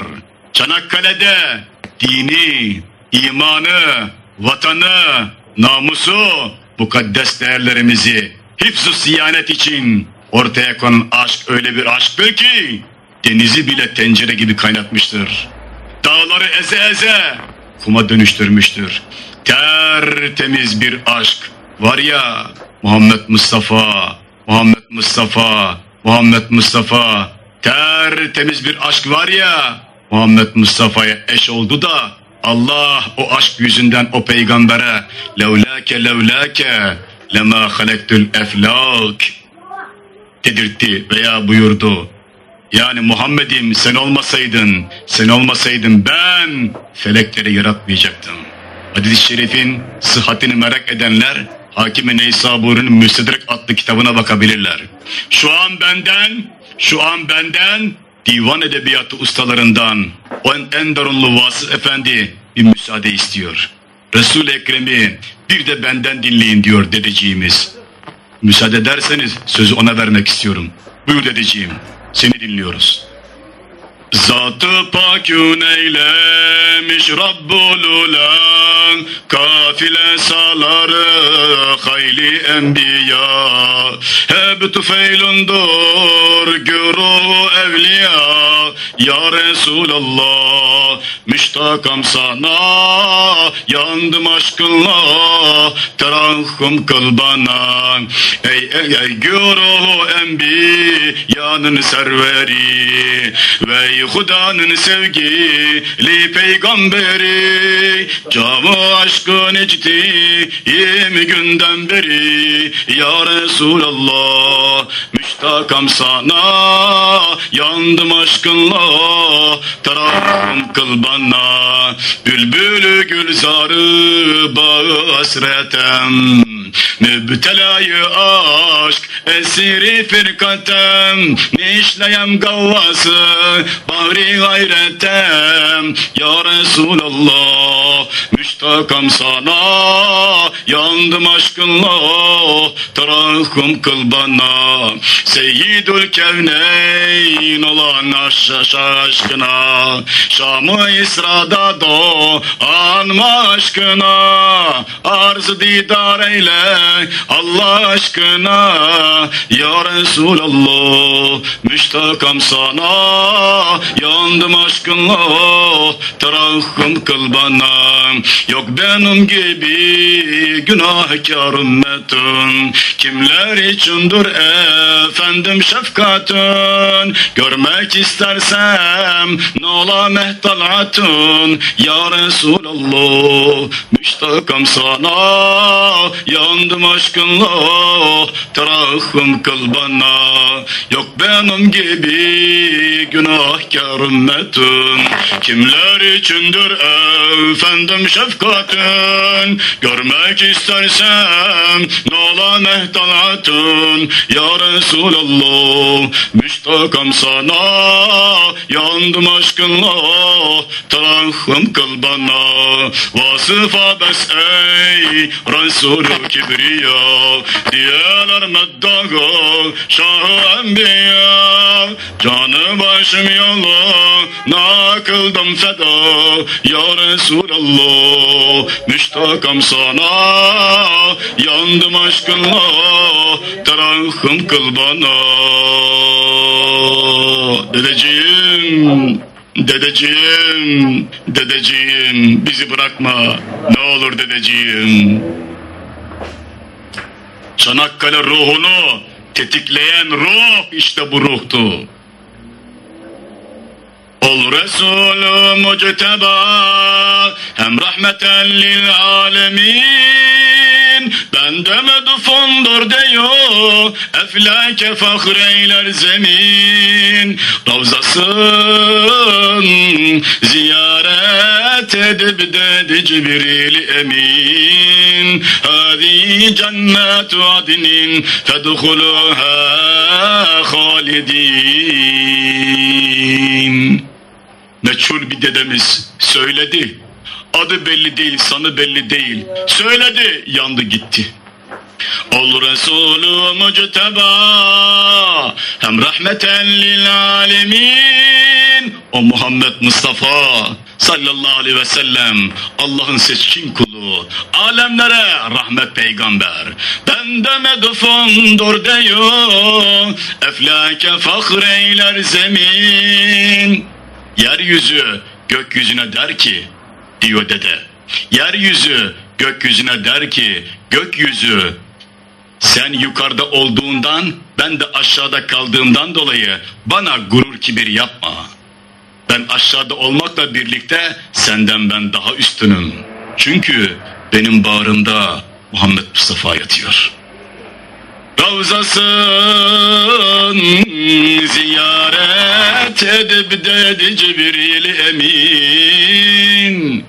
Speaker 1: Çanakkale'de dini, imanı, vatanı, namusu, mukaddes değerlerimizi hifz-ı siyanet için ortaya konan aşk öyle bir aşktır ki denizi bile tencere gibi kaynatmıştır. Dağları eze eze kuma dönüştürmüştür. Tertemiz bir aşk var ya Muhammed Mustafa, Muhammed Mustafa, Muhammed Mustafa tertemiz bir aşk var ya Muhammed Mustafa'ya eş oldu da Allah o aşk yüzünden o peygambere levlake levlake lema halektul eflak dedirtti veya buyurdu. Yani Muhammed'im sen olmasaydın, sen olmasaydın ben felekleri yaratmayacaktım. Hadis-i şerifin sıhhatini merak edenler Hakim-i Neysaburi'nin Müstedrek adlı kitabına bakabilirler. Şu an benden, şu an benden divan edebiyatı ustalarından o en, en darunlu Vasıf Efendi bir müsaade istiyor. Resul-i Ekrem'i bir de benden dinleyin diyor dedeciğimiz. Müsaade ederseniz sözü ona vermek istiyorum. Buyur dedeciğim, seni dinliyoruz. Zatı pakün eylemiş Rabbul Ulan Kafile saları hayli enbiya. Hep tüfeylundur güruhu evliya. Ya Resulallah müştakam sana. Yandım aşkınla terahhüm kıl bana. Ey ey ey güruhu enbiyanın serveri. Ve Hudanın sevgili peygamberi Camı aşkın içtiğim günden beri. Ya Resulallah müştakam sana Yandım aşkınla. Tarafım kıl bana Bülbülü gülzarı bağı hasretem. Mübtelayı aşk esiri firkatem. Nişleyem gavvası bahri gayretem Ya Resulallah. Müştakam sana Yandım aşkınla tarahım kıl bana. Seyyidül kevneyn olan aş aşkına. Şam'ı İsra'da doğan aşkına. Arz didar eyle Allah aşkına. Ya Resulallah müştakam sana Yandım aşkınla Terahhüm kıl bana. Yok benim gibi günahkar ümmetin Kimler içindir efendim şefkatın Görmek istersem ne ola mehtalatın? Ya Resulallah müştakım sana. Yandım aşkınla Terahüm kıl bana. Yok benim gibi günahkar Kimler içindir efendim şefkatin? Görmek istersem ne ola mehtalatın Ya Resulallah müştakım sana. Yandım aşkınla Terahüm kıl bana Vasıfa bes ey Resulü Kibriya. Diyeler meddaga Şah-ı Enbiya. Canı başım yola Na kıldım feda Ya Resulallah Müştakam sana Yandım aşkınla Terahüm kıl bana Dedeciğim Dedeciğim, dedeciğim bizi bırakma. Ne olur dedeciğim. Çanakkale ruhunu tetikleyen ruh işte bu ruhtu. Ol Resulü Mucteba hem rahmeten lil alemin. Ben de medfundur diyor eflake fahreyler zemin. Ravzasın ziyaret edip dedi Cibril emin. Hadi cennetu adnin fedhuluha halidin Meçhul bir dedemiz söyledi. Adı belli değil, sanı belli değil. Söyledi, yandı gitti. Ol Resulü Mucteba hem rahmeten lil alemin o Muhammed Mustafa sallallahu aleyhi ve sellem Allah'ın seçkin kulu alemlere rahmet peygamber bende medfundur diyor eflake fahreyler zemin yeryüzü gökyüzüne der ki diyor dede yeryüzü gökyüzüne der ki gökyüzü sen yukarıda olduğundan ben de aşağıda kaldığımdan dolayı bana gurur kibir yapma. Ben aşağıda olmakla birlikte senden ben daha üstünüm. Çünkü benim bağrımda Muhammed Mustafa yatıyor. Ravzasın ziyaret edip dedi Cibril emin.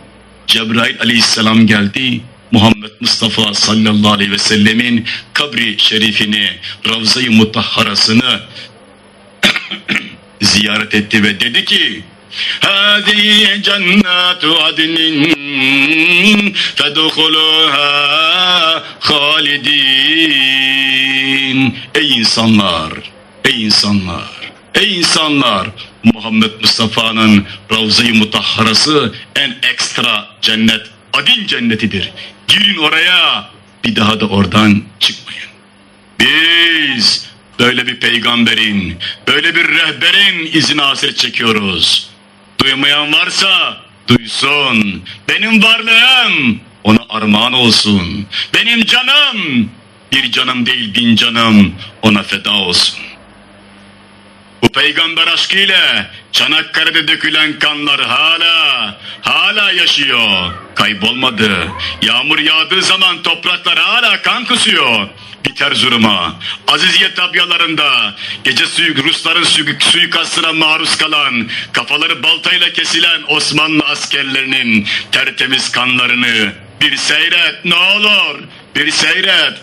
Speaker 1: Cebrail aleyhisselam geldi. Muhammed Mustafa sallallahu aleyhi ve sellemin kabri şerifini, Ravza-i Mutahharasını (coughs) ziyaret etti ve dedi ki Hadi cennetu adnin fedhuluha halidin Ey insanlar, ey insanlar, ey insanlar Muhammed Mustafa'nın Ravza-i Mutahharası en ekstra cennet adin cennetidir. Girin oraya bir daha da oradan çıkmayın. Biz böyle bir peygamberin, böyle bir rehberin izine hasret çekiyoruz. Duymayan varsa duysun. Benim varlığım ona armağan olsun. Benim canım bir canım değil bin canım ona feda olsun. Bu peygamber aşkıyla Çanakkale'de dökülen kanlar hala, hala yaşıyor. Kaybolmadı. Yağmur yağdığı zaman topraklar hala kan kusuyor. Biter Erzurum'a, Aziziye tabyalarında gece suyu, Rusların suyu, suikastına maruz kalan, kafaları baltayla kesilen Osmanlı askerlerinin tertemiz kanlarını bir seyret ne olur, bir seyret.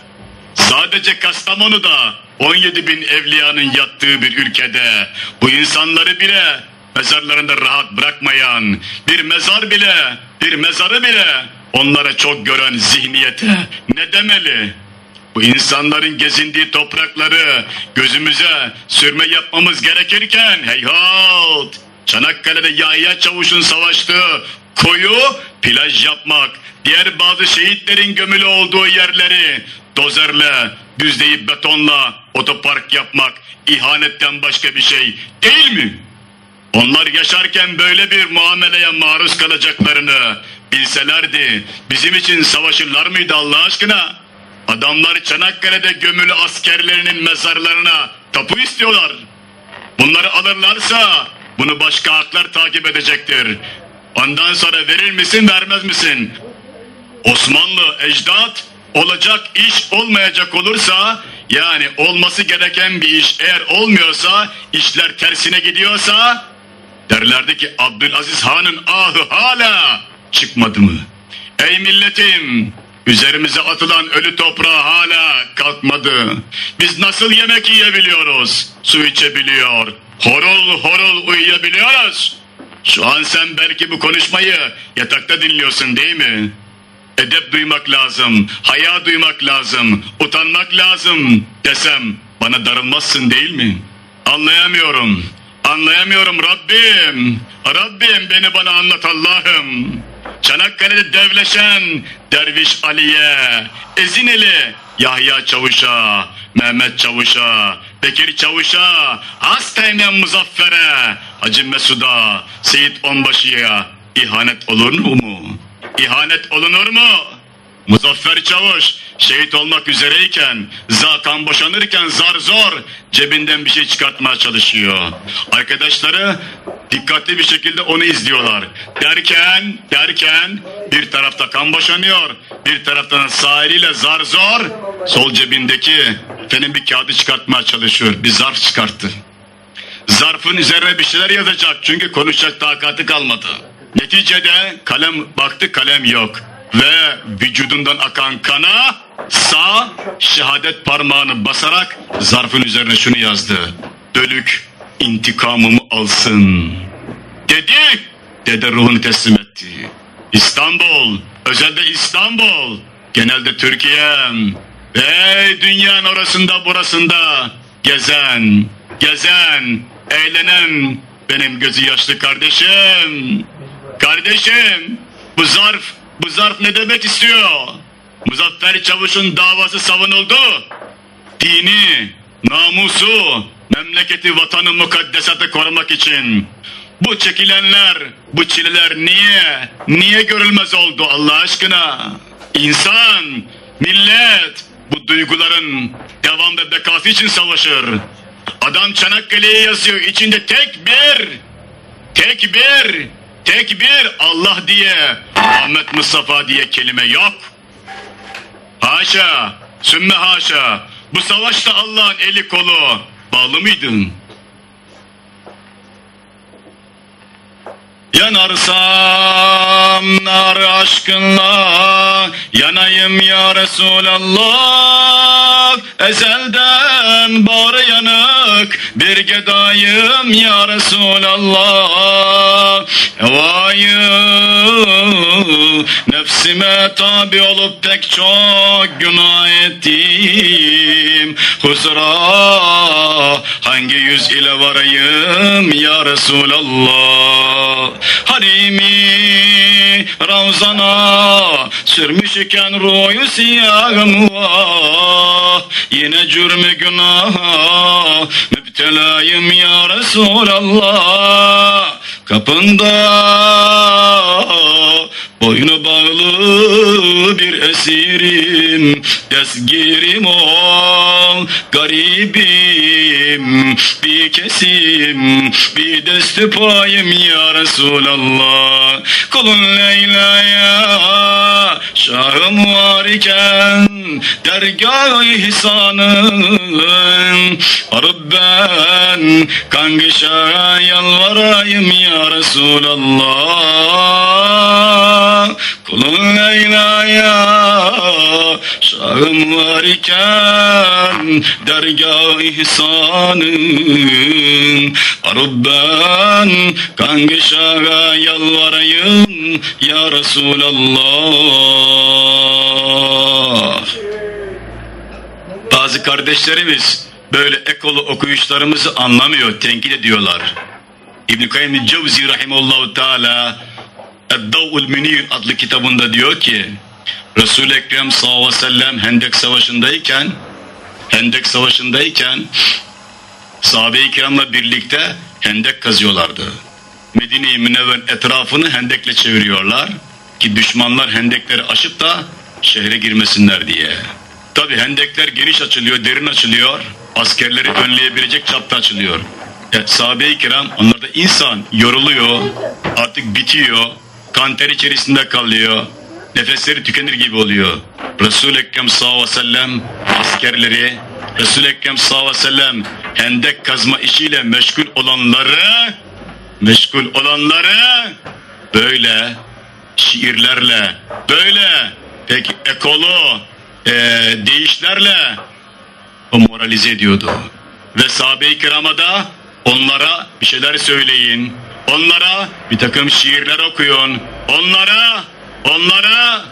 Speaker 1: Sadece Kastamonu'da 17 bin evliyanın yattığı bir ülkede bu insanları bile mezarlarında rahat bırakmayan bir mezar bile bir mezarı bile onlara çok gören zihniyete ne demeli? Bu insanların gezindiği toprakları gözümüze sürme yapmamız gerekirken heyhat Çanakkale'de Yahya Çavuş'un savaştığı koyu plaj yapmak, diğer bazı şehitlerin gömülü olduğu yerleri dozerle, düzleyip betonla otopark yapmak ihanetten başka bir şey değil mi? Onlar yaşarken böyle bir muameleye maruz kalacaklarını bilselerdi bizim için savaşırlar mıydı Allah aşkına? Adamlar Çanakkale'de gömülü askerlerinin mezarlarına Tapu istiyorlar. Bunları alırlarsa bunu başka haklar takip edecektir. Ondan sonra verir misin vermez misin? Osmanlı ecdat olacak iş olmayacak olursa yani olması gereken bir iş eğer olmuyorsa işler tersine gidiyorsa derlerdi ki Abdülaziz Han'ın ahı hala çıkmadı mı? Ey milletim üzerimize atılan ölü toprağı hala kalkmadı. Biz nasıl yemek yiyebiliyoruz? Su içebiliyor. Horul horul uyuyabiliyoruz. Şu an sen belki bu konuşmayı yatakta dinliyorsun değil mi? Edep duymak lazım, haya duymak lazım, utanmak lazım desem bana darılmazsın değil mi? Anlayamıyorum, anlayamıyorum Rabbim. Rabbim beni bana anlat Allah'ım. Çanakkale'de devleşen Derviş Ali'ye, Ezineli Yahya Çavuş'a, Mehmet Çavuş'a, Bekir Çavuş'a, Hastaymen Muzaffer'e, Hacı Mesud'a, Seyit Onbaşı'ya ihanet olur mu? İhanet olunur mu? Muzaffer Çavuş şehit olmak üzereyken, zaten boşanırken zar zor cebinden bir şey çıkartmaya çalışıyor. Arkadaşları dikkatli bir şekilde onu izliyorlar. Derken, derken bir tarafta kan boşanıyor, bir taraftan sağ eliyle zar zor sol cebindeki efendim bir kağıdı çıkartmaya çalışıyor. Bir zarf çıkarttı. Zarfın üzerine bir şeyler yazacak çünkü konuşacak takatı kalmadı. Neticede kalem baktı kalem yok ve vücudundan akan kana sağ şehadet parmağını basarak zarfın üzerine şunu yazdı. Ölük intikamımı alsın. Dedi, dede ruhunu teslim etti. İstanbul, özelde İstanbul, genelde Türkiye'm. Ey dünyanın orasında burasında gezen, gezen, eğlenen benim gözü yaşlı kardeşim. Kardeşim, bu zarf, bu zarf ne demek istiyor? Muzaffer Çavuş'un davası savunuldu. Dini, namusu, memleketi, vatanı, mukaddesatı korumak için. Bu çekilenler, bu çileler niye, niye görülmez oldu Allah aşkına? İnsan, millet bu duyguların devam ve bekası için savaşır. Adam Çanakkale'ye yazıyor içinde tek bir, tek bir, tek bir Allah diye, Ahmet Mustafa diye kelime yok. Haşa, sümme haşa. Bu savaşta Allah'ın eli kolu bağlı mıydın? Yanarsam nar aşkınla yanayım ya Resulallah. Ezelden bağrı yanık bir gedayım ya Resulallah. Hevayı nefsime tabi olup pek çok günah ettim. Huzura hangi yüz ile varayım ya Resulallah? Harimi Ravzana sürmüş iken ruyu siyahım vah Yine cürmü günah müptelayım ya Resulallah. Kapında boynu bağlı bir esirim Desgirim ol garibim. Bir kesim bir desti payım ya Resulallah. Kulun Leyla'ya şahım var iken Dergah-ı ihsanın. Arıp ben Kangışa yalvarayım ya Resulallah Kulun Leyla'ya şahım var iken Dergah ihsanın Arıp ben Kangışa yalvarayım ya Resulallah bazı kardeşlerimiz böyle ekolu okuyuşlarımızı anlamıyor, tenkit ediyorlar. İbn-i Kayyum Cevzi Rahimullahu Teala Eddavul Münir adlı kitabında diyor ki Resul-i Ekrem sallallahu aleyhi ve sellem Hendek Savaşı'ndayken Hendek Savaşı'ndayken sahabe-i kiramla birlikte hendek kazıyorlardı. Medine-i Münevver etrafını hendekle çeviriyorlar ki düşmanlar hendekleri aşıp da şehre girmesinler diye. Tabi hendekler geniş açılıyor, derin açılıyor. askerleri önleyebilecek çapta açılıyor. E, sahabe-i kiram onlar da insan yoruluyor, artık bitiyor, kanter içerisinde kalıyor, nefesleri tükenir gibi oluyor. Resul-i Ekrem sallallahu aleyhi ve sellem askerleri, Resul-i Ekrem sallallahu aleyhi ve sellem hendek kazma işiyle meşgul olanları, meşgul olanları böyle şiirlerle, böyle pek ekolu e, deyişlerle o moralize ediyordu. Ve sahabe-i kirama da onlara bir şeyler söyleyin. Onlara bir takım şiirler okuyun. Onlara, onlara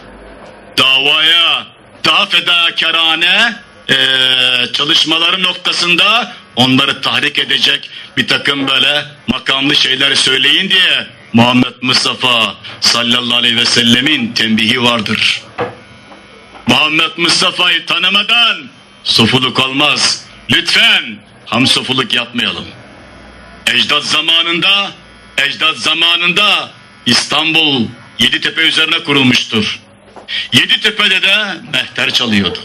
Speaker 1: davaya daha fedakarane eee çalışmaları noktasında onları tahrik edecek bir takım böyle makamlı şeyler söyleyin diye Muhammed Mustafa sallallahu aleyhi ve sellemin tembihi vardır. Muhammed Mustafa'yı tanımadan sofuluk olmaz. Lütfen hamsofuluk yapmayalım. Ecdat zamanında, ecdat zamanında İstanbul Yeditepe üzerine kurulmuştur. Yeditepe'de de mehter çalıyordu.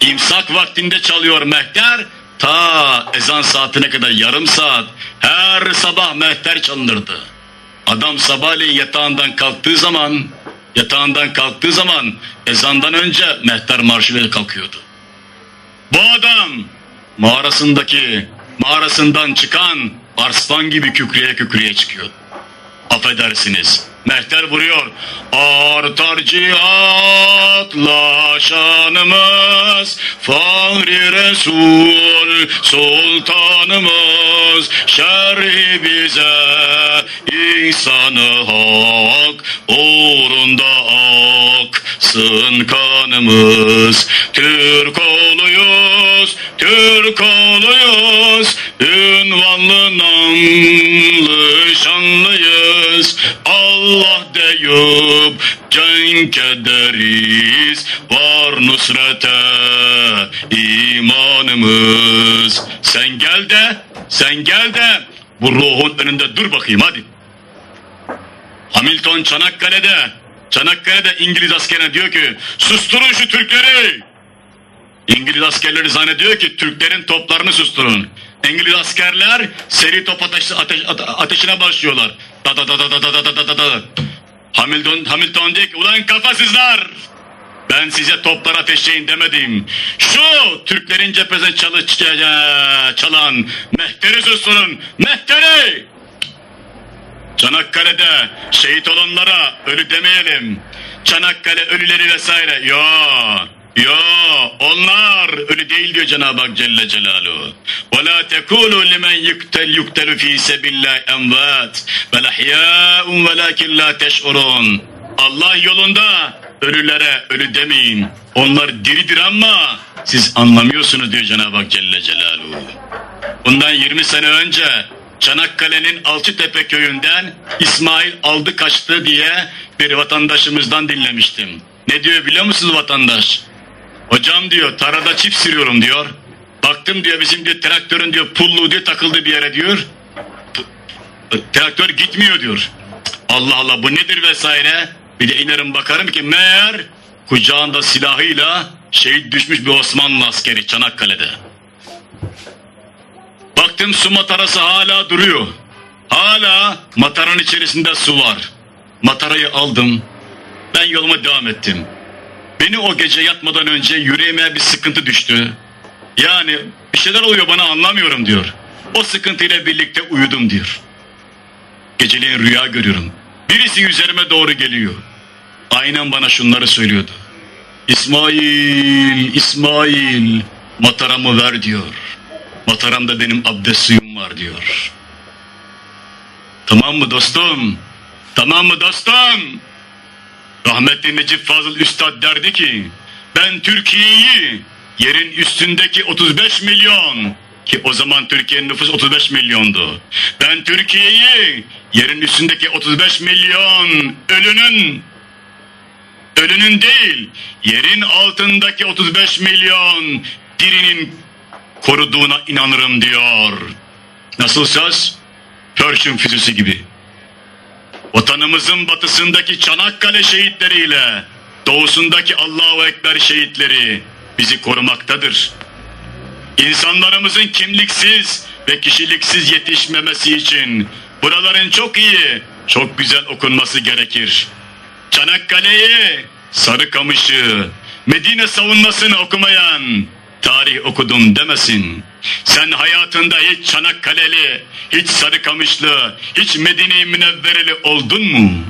Speaker 1: İmsak vaktinde çalıyor mehter, ta ezan saatine kadar yarım saat her sabah mehter çalınırdı. Adam sabahleyin yatağından kalktığı zaman, yatağından kalktığı zaman ezandan önce mehter marşıyla kalkıyordu. Bu adam mağarasındaki, mağarasından çıkan arslan gibi kükreye kükreye çıkıyor. Affedersiniz. Mehter vuruyor. Artar cihatla şanımız, Fahri Resul sultanımız, şerhi bize ihsanı hak, uğrunda aksın kanımız. Türk oluyuz, Türk oluyuz, ünvanlı namlı şanlıyız. Allah deyip cenk ederiz, var nusrete imanımız. Sen gel de, sen gel de bu ruhun önünde dur bakayım hadi. Hamilton Çanakkale'de, Çanakkale'de İngiliz askerine diyor ki susturun şu Türkleri. İngiliz askerleri zannediyor ki Türklerin toplarını susturun. İngiliz askerler seri top ateş, ateş, ate- ateşine başlıyorlar. Da da da da da da da da da da. Hamilton, Hamilton diyor ki ulan kafasızlar. Ben size toplar ateşleyin demedim. Şu Türklerin cephesine çalı, ç- çalan mehteri susturun. Mehteri! Çanakkale'de şehit olanlara ölü demeyelim. Çanakkale ölüleri vesaire. Yo, yo, onlar ölü değil diyor Cenab-ı Hak Celle Celaluhu. Ve la tekulu limen yuktel yuktelu fi sebillahi envat ve lahyâun velakin la teş'urun. Allah yolunda ölülere ölü demeyin. Onlar diridir ama siz anlamıyorsunuz diyor Cenab-ı Hak Celle Celaluhu. Bundan 20 sene önce Çanakkale'nin Alçıtepe köyünden İsmail aldı kaçtı diye bir vatandaşımızdan dinlemiştim. Ne diyor biliyor musunuz vatandaş? Hocam diyor tarada çift sürüyorum diyor. Baktım diyor bizim diyor traktörün diyor pulluğu diyor takıldı bir yere diyor. Traktör gitmiyor diyor. Allah Allah bu nedir vesaire. Bir de inerim bakarım ki meğer kucağında silahıyla şehit düşmüş bir Osmanlı askeri Çanakkale'de. Baktım su matarası hala duruyor. Hala mataranın içerisinde su var. Matarayı aldım. Ben yoluma devam ettim. Beni o gece yatmadan önce yüreğime bir sıkıntı düştü. Yani bir şeyler oluyor bana anlamıyorum diyor. O sıkıntıyla birlikte uyudum diyor. Geceleyin rüya görüyorum. Birisi üzerime doğru geliyor. Aynen bana şunları söylüyordu. İsmail, İsmail mataramı ver diyor. Mataramda benim abdest suyum var diyor. Tamam mı dostum? Tamam mı dostum? Rahmetli Necip Fazıl Üstad derdi ki ben Türkiye'yi yerin üstündeki 35 milyon ki o zaman Türkiye'nin nüfusu 35 milyondu. Ben Türkiye'yi yerin üstündeki 35 milyon ölünün ölünün değil yerin altındaki 35 milyon dirinin koruduğuna inanırım diyor. Nasıl söz? Pershing füzesi gibi. Vatanımızın batısındaki Çanakkale şehitleriyle doğusundaki Allahu Ekber şehitleri bizi korumaktadır. İnsanlarımızın kimliksiz ve kişiliksiz yetişmemesi için buraların çok iyi, çok güzel okunması gerekir. Çanakkale'yi, Sarıkamış'ı, Medine savunmasını okumayan tarih okudum demesin. Sen hayatında hiç Çanakkale'li, hiç Sarıkamışlı, hiç Medine-i Münevvereli oldun mu?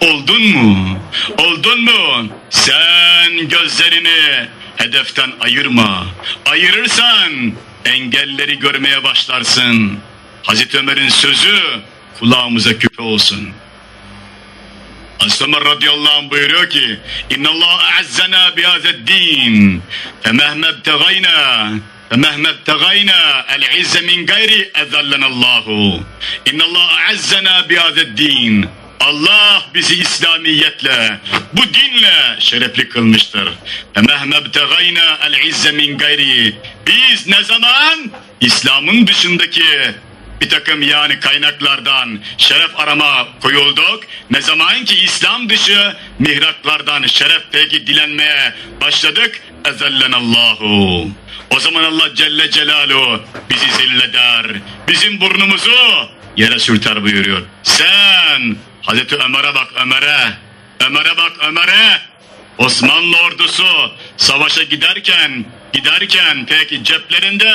Speaker 1: Oldun mu? Oldun mu? Sen gözlerini hedeften ayırma. Ayırırsan engelleri görmeye başlarsın. Hazreti Ömer'in sözü kulağımıza küpe olsun. Ömer radıyallahu anh buyuruyor ki İnna Allah a'azzana bihazed din femehme btegayna femehme btegayna el izze min gayri ezellenallahu İnna Allah a'azzana bihazed din Allah bizi İslamiyetle, bu dinle şerefli kılmıştır. Emehme btegayna el izze min gayri. Biz ne zaman İslam'ın dışındaki bir takım yani kaynaklardan şeref arama koyulduk. Ne zaman ki İslam dışı mihraklardan şeref peki dilenmeye başladık. Ezellenallahu. O zaman Allah Celle Celaluhu bizi zilleder. Bizim burnumuzu yere sürter buyuruyor. Sen Hazreti Ömer'e bak Ömer'e. Ömer'e bak Ömer'e. Osmanlı ordusu savaşa giderken giderken peki ceplerinde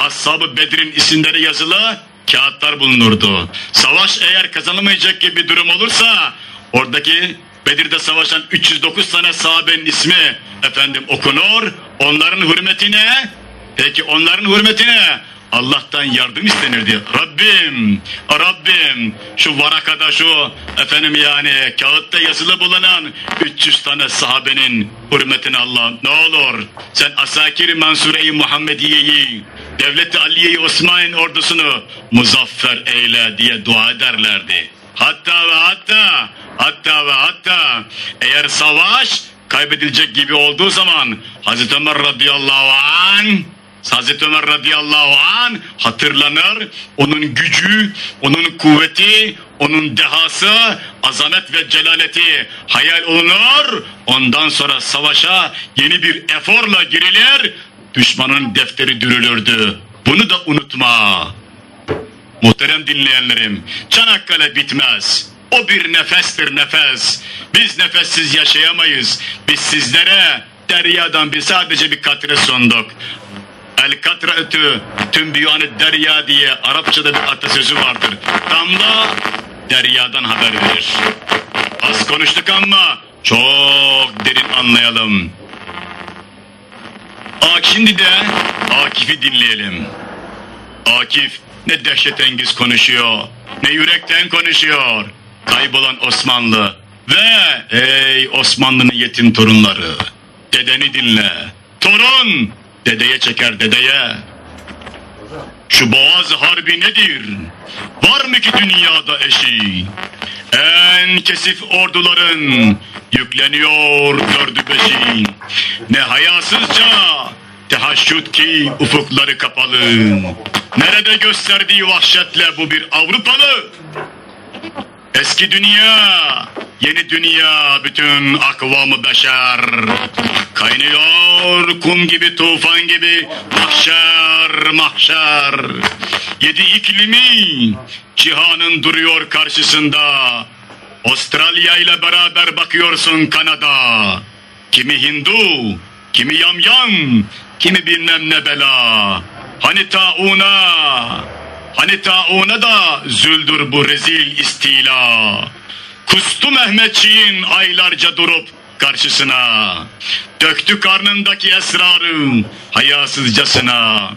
Speaker 1: Ashab-ı Bedir'in isimleri yazılı kağıtlar bulunurdu. Savaş eğer kazanılmayacak gibi bir durum olursa oradaki Bedir'de savaşan 309 tane sahabenin ismi efendim okunur. Onların hürmetine peki onların hürmetine Allah'tan yardım istenirdi. Rabbim, Rabbim şu varakada şu efendim yani kağıtta yazılı bulunan 300 tane sahabenin hürmetine Allah ne olur sen Asakir-i Mansure-i Muhammediye'yi Devlet-i Aliye-i Osman'ın ordusunu muzaffer eyle diye dua ederlerdi. Hatta ve hatta hatta ve hatta eğer savaş kaybedilecek gibi olduğu zaman Hazreti Ömer radıyallahu anh Hazreti Ömer radıyallahu an hatırlanır. Onun gücü, onun kuvveti, onun dehası, azamet ve celaleti hayal olunur. Ondan sonra savaşa yeni bir eforla girilir. Düşmanın defteri dürülürdü. Bunu da unutma. Muhterem dinleyenlerim, Çanakkale bitmez. O bir nefestir nefes. Biz nefessiz yaşayamayız. Biz sizlere deryadan bir sadece bir katre sunduk. El katretü tüm biyanı derya diye Arapçada bir atasözü vardır. Damla deryadan haber verir. Az konuştuk ama çok derin anlayalım. Ak şimdi de Akif'i dinleyelim. Akif ne dehşetengiz konuşuyor, ne yürekten konuşuyor. Kaybolan Osmanlı ve ey Osmanlı'nın yetim torunları. Dedeni dinle. Torun dedeye çeker dedeye. Şu boğaz harbi nedir? Var mı ki dünyada eşi? En kesif orduların yükleniyor dördü beşi. Ne hayasızca tehaşşüt ki ufukları kapalı. Nerede gösterdiği vahşetle bu bir Avrupalı? Eski dünya, yeni dünya, bütün akvamı beşer. Kaynıyor kum gibi, tufan gibi, mahşer, mahşer. Yedi iklimi, cihanın duruyor karşısında. Avustralya ile beraber bakıyorsun Kanada. Kimi Hindu, kimi yamyam, kimi bilmem ne bela. Hani tauna, Hani tauna da züldür bu rezil istila. Kustu Mehmetçiğin aylarca durup karşısına. Döktü karnındaki esrarı hayasızcasına.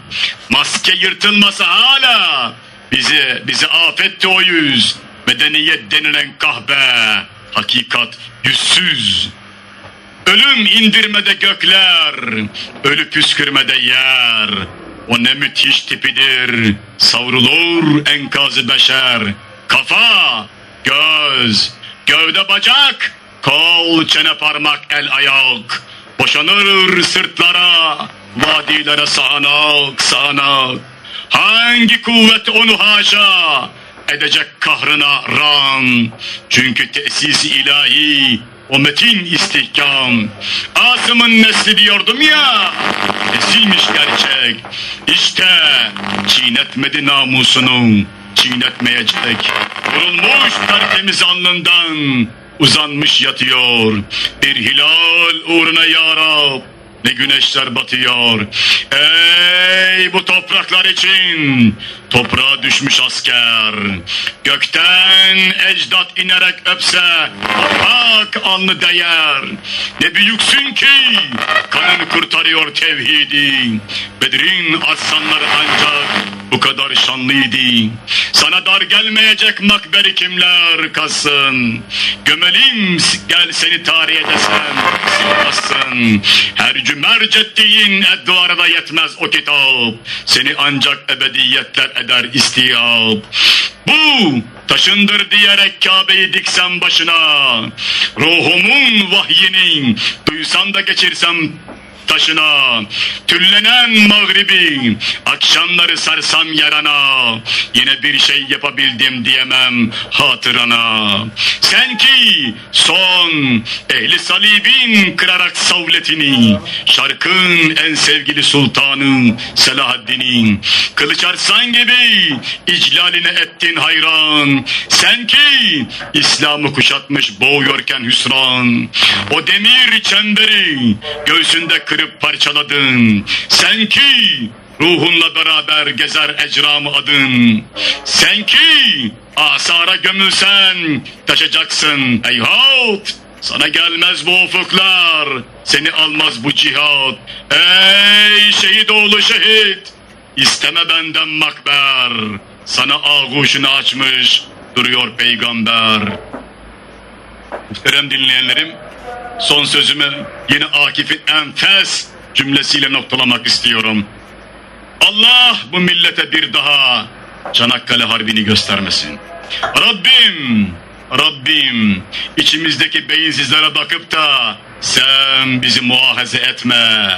Speaker 1: Maske yırtılmasa hala bizi bizi afetti o yüz. Medeniyet denilen kahve. Hakikat yüzsüz. Ölüm indirmede gökler, ölü püskürmede yer. O ne müthiş tipidir, savrulur enkazı beşer. Kafa, göz, gövde bacak, kol, çene parmak, el ayak. Boşanır sırtlara, vadilere sağanak, sağanak. Hangi kuvvet onu haşa edecek kahrına ran. Çünkü tesisi ilahi o metin istihkam. Asım'ın nesli diyordum ya, nesiymiş gerçek. İşte çiğnetmedi namusunu, çiğnetmeyecek. Vurulmuş tertemiz alnından, uzanmış yatıyor. Bir hilal uğruna ya Rab, ne güneşler batıyor. Ey bu topraklar için toprağa düşmüş asker. Gökten ecdat inerek öpse hak alnı değer. Ne büyüksün ki kanın kurtarıyor tevhidi. Bedir'in aslanları ancak bu kadar şanlıydı. Sana dar gelmeyecek makberi kimler kazsın. Gömelim gel seni tarihe desem silmezsin. Her cümerc ettiğin edduara da yetmez o kitap. Seni ancak ebediyetler eder istiyap. Bu taşındır diyerek Kabe'yi diksem başına. Ruhumun vahyini duysam da geçirsem taşına tüllenen mağribi akşamları sarsam yarana yine bir şey yapabildim diyemem hatırana. Sen ki son ehli salibin kırarak savletini şarkın en sevgili sultanı Selahaddin'in kılıç arsan gibi iclaline ettin hayran. Sen ki İslam'ı kuşatmış boğuyorken hüsran. O demir çemberi göğsünde kırıp parçaladın. Sen ki ruhunla beraber gezer ecramı adın. Sen ki asara gömülsen taşacaksın eyhat. Sana gelmez bu ufuklar, seni almaz bu cihat. Ey şehit oğlu şehit, isteme benden makber. Sana ağuşunu açmış duruyor peygamber. Muhterem dinleyenlerim, son sözümü yine Akif'in enfes cümlesiyle noktalamak istiyorum. Allah bu millete bir daha Çanakkale Harbi'ni göstermesin. Rabbim, Rabbim içimizdeki beyinsizlere bakıp da sen bizi muahaze etme.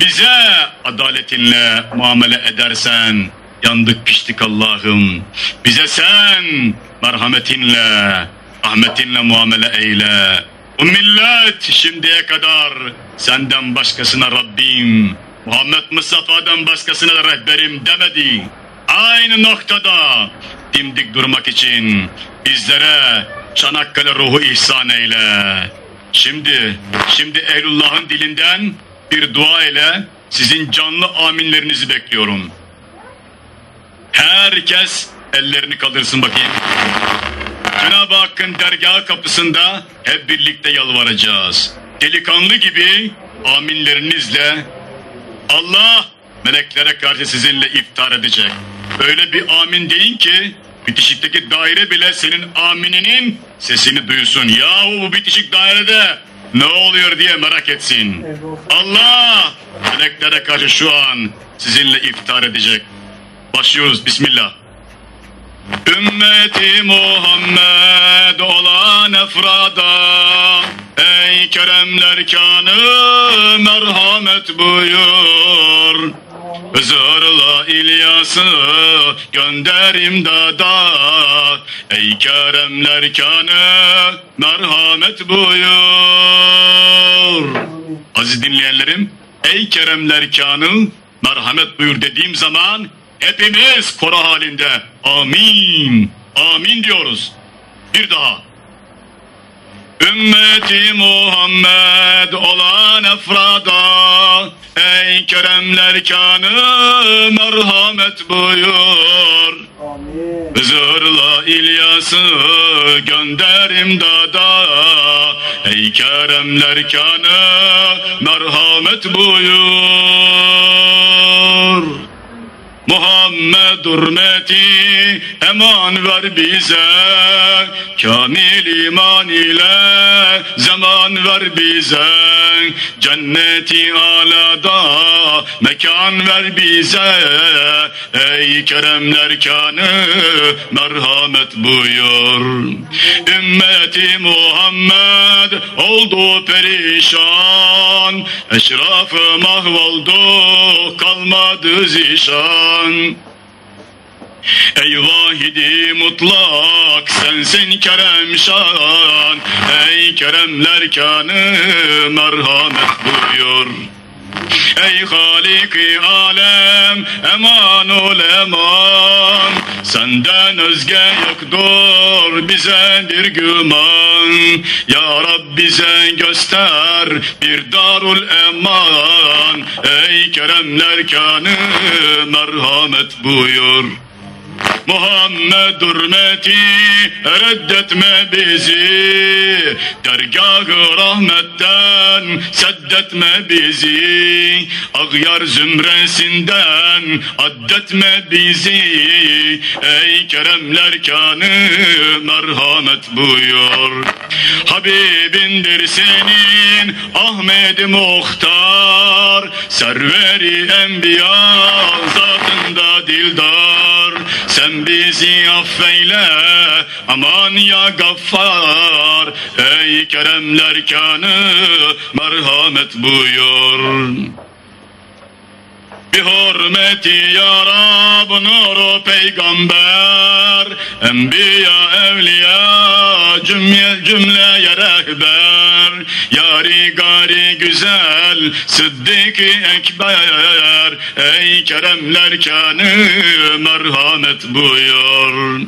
Speaker 1: Bize adaletinle muamele edersen yandık piştik Allah'ım. Bize sen merhametinle, rahmetinle muamele eyle. Bu millet şimdiye kadar senden başkasına Rabbim, Muhammed Mustafa'dan başkasına da rehberim demedi. Aynı noktada dimdik durmak için bizlere Çanakkale ruhu ihsan eyle. Şimdi, şimdi Ehlullah'ın dilinden bir dua ile sizin canlı aminlerinizi bekliyorum. Herkes ellerini kaldırsın bakayım. Cenab-ı Hakk'ın dergahı kapısında hep birlikte yalvaracağız. Delikanlı gibi aminlerinizle Allah meleklere karşı sizinle iftar edecek. Öyle bir amin deyin ki bitişikteki daire bile senin amininin sesini duysun. Yahu bu bitişik dairede ne oluyor diye merak etsin. Allah meleklere karşı şu an sizinle iftar edecek. Başlıyoruz. Bismillah. Ümmeti Muhammed olan efrada Ey keremler kanı merhamet buyur. Zırla İlyas'ı gönder imdada Ey keremler kanı merhamet buyur. Aziz dinleyenlerim Ey keremler kanı merhamet buyur dediğim zaman hepimiz koro halinde. Amin. Amin diyoruz. Bir daha. Ümmeti Muhammed olan efrada Ey keremler kanı merhamet buyur. Zırla İlyas'ı gönder imdada Ey keremler kanı merhamet buyur Muhammed hürmeti eman ver bize. Kamil iman ile zaman ver bize. Cenneti alada mekan ver bize. Ey keremler kanı merhamet buyur. Ümmeti Muhammed oldu perişan. Eşrafı mahvoldu kalmadı zişan Ey vahidi mutlak sensin kerem şan. Ey keremler kanı merhamet buyur Ey Halik-i Alem eman ol eman. Senden özge yoktur bize bir güman. Ya Rab bize göster bir darul eman. Ey keremler kanı merhamet buyur Muhammed hürmeti reddetme bizi. Dergah-ı rahmetten seddetme bizi. Ağyar zümresinden addetme bizi. Ey keremler kanı merhamet buyur. Habibindir senin Ahmet Muhtar. Serveri enbiya zatında dildar Sen bizi affeyle aman ya gaffar. Ey keremler kanı merhamet buyur bir hürmeti ya nuru peygamber. Enbiya evliya cümle cümleye rehber. Yari gari güzel Sıddık-ı Ekber. Ey keremler kanı merhamet buyur.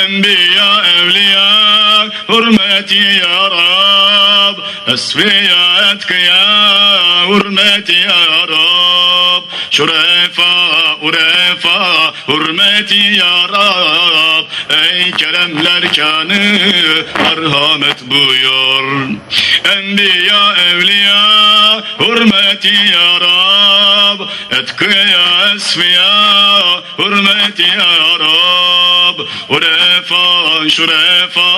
Speaker 1: Enbiya evliya hürmeti ya Rab. Esfiya etkiya hürmeti ya Şurefa, urefa, hürmeti ya Rab. Ey keremler kanı merhamet buyur. Enbiya, evliya, hürmeti ya Rab. Etkiya, esfiya, hürmeti ya Rab. Urefa, şurefa,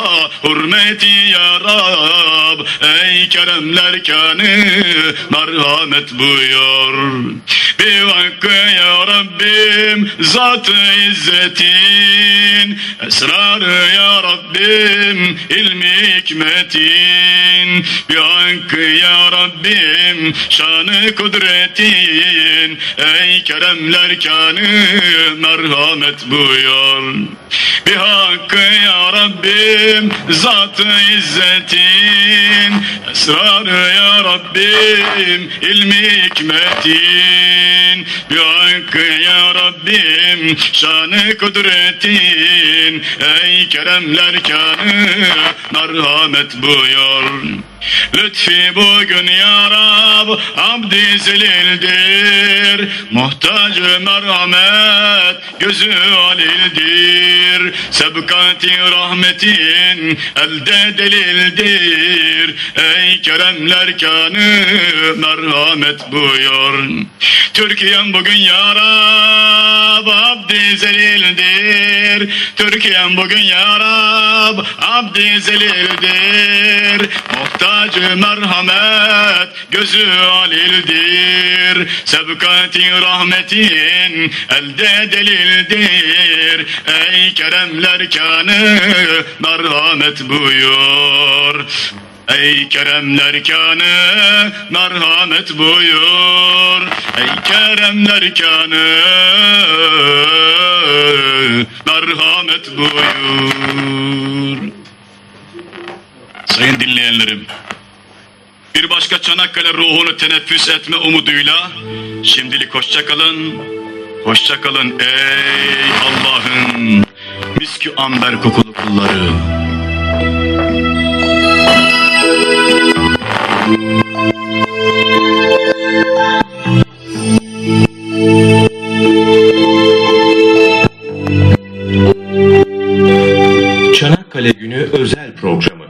Speaker 1: hürmeti ya Rab. Ey keremler kanı merhamet buyur. Bir hakkı ya Rabbim zat-ı izzetin. Esrarı ya Rabbim ilmi hikmetin. Bir hakkı ya Rabbim şanı kudretin. Ey keremler kanı merhamet buyur. Bir hakkı ya Rabbim zat-ı izzetin. Esrarı ya Rabbim ilmi hikmetin Bir hakkı ya Rabbim şanı kudretin. Ey keremler kanı merhamet buyur Lütfi bugün ya Rab abdi zelildir. Muhtacı merhamet gözü alildir. Sebkati rahmetin elde delildir. Ey keremler kanı merhamet buyur. Türkiye'm bugün ya Rab abdi zelildir. Türkiye'm bugün ya Rab abdi zelildir. Muhtacı merhamet gözü alildir. Sebkati rahmetin elde delildir. Ey keremler kanı merhamet buyur. Ey keremler kanı merhamet buyur. Ey keremler kanı merhamet buyur Sayın dinleyenlerim bir başka Çanakkale ruhunu teneffüs etme umuduyla şimdilik hoşça kalın. Hoşça kalın ey Allah'ın miskü amber kokulu kulları.
Speaker 6: Çanakkale Günü özel programı.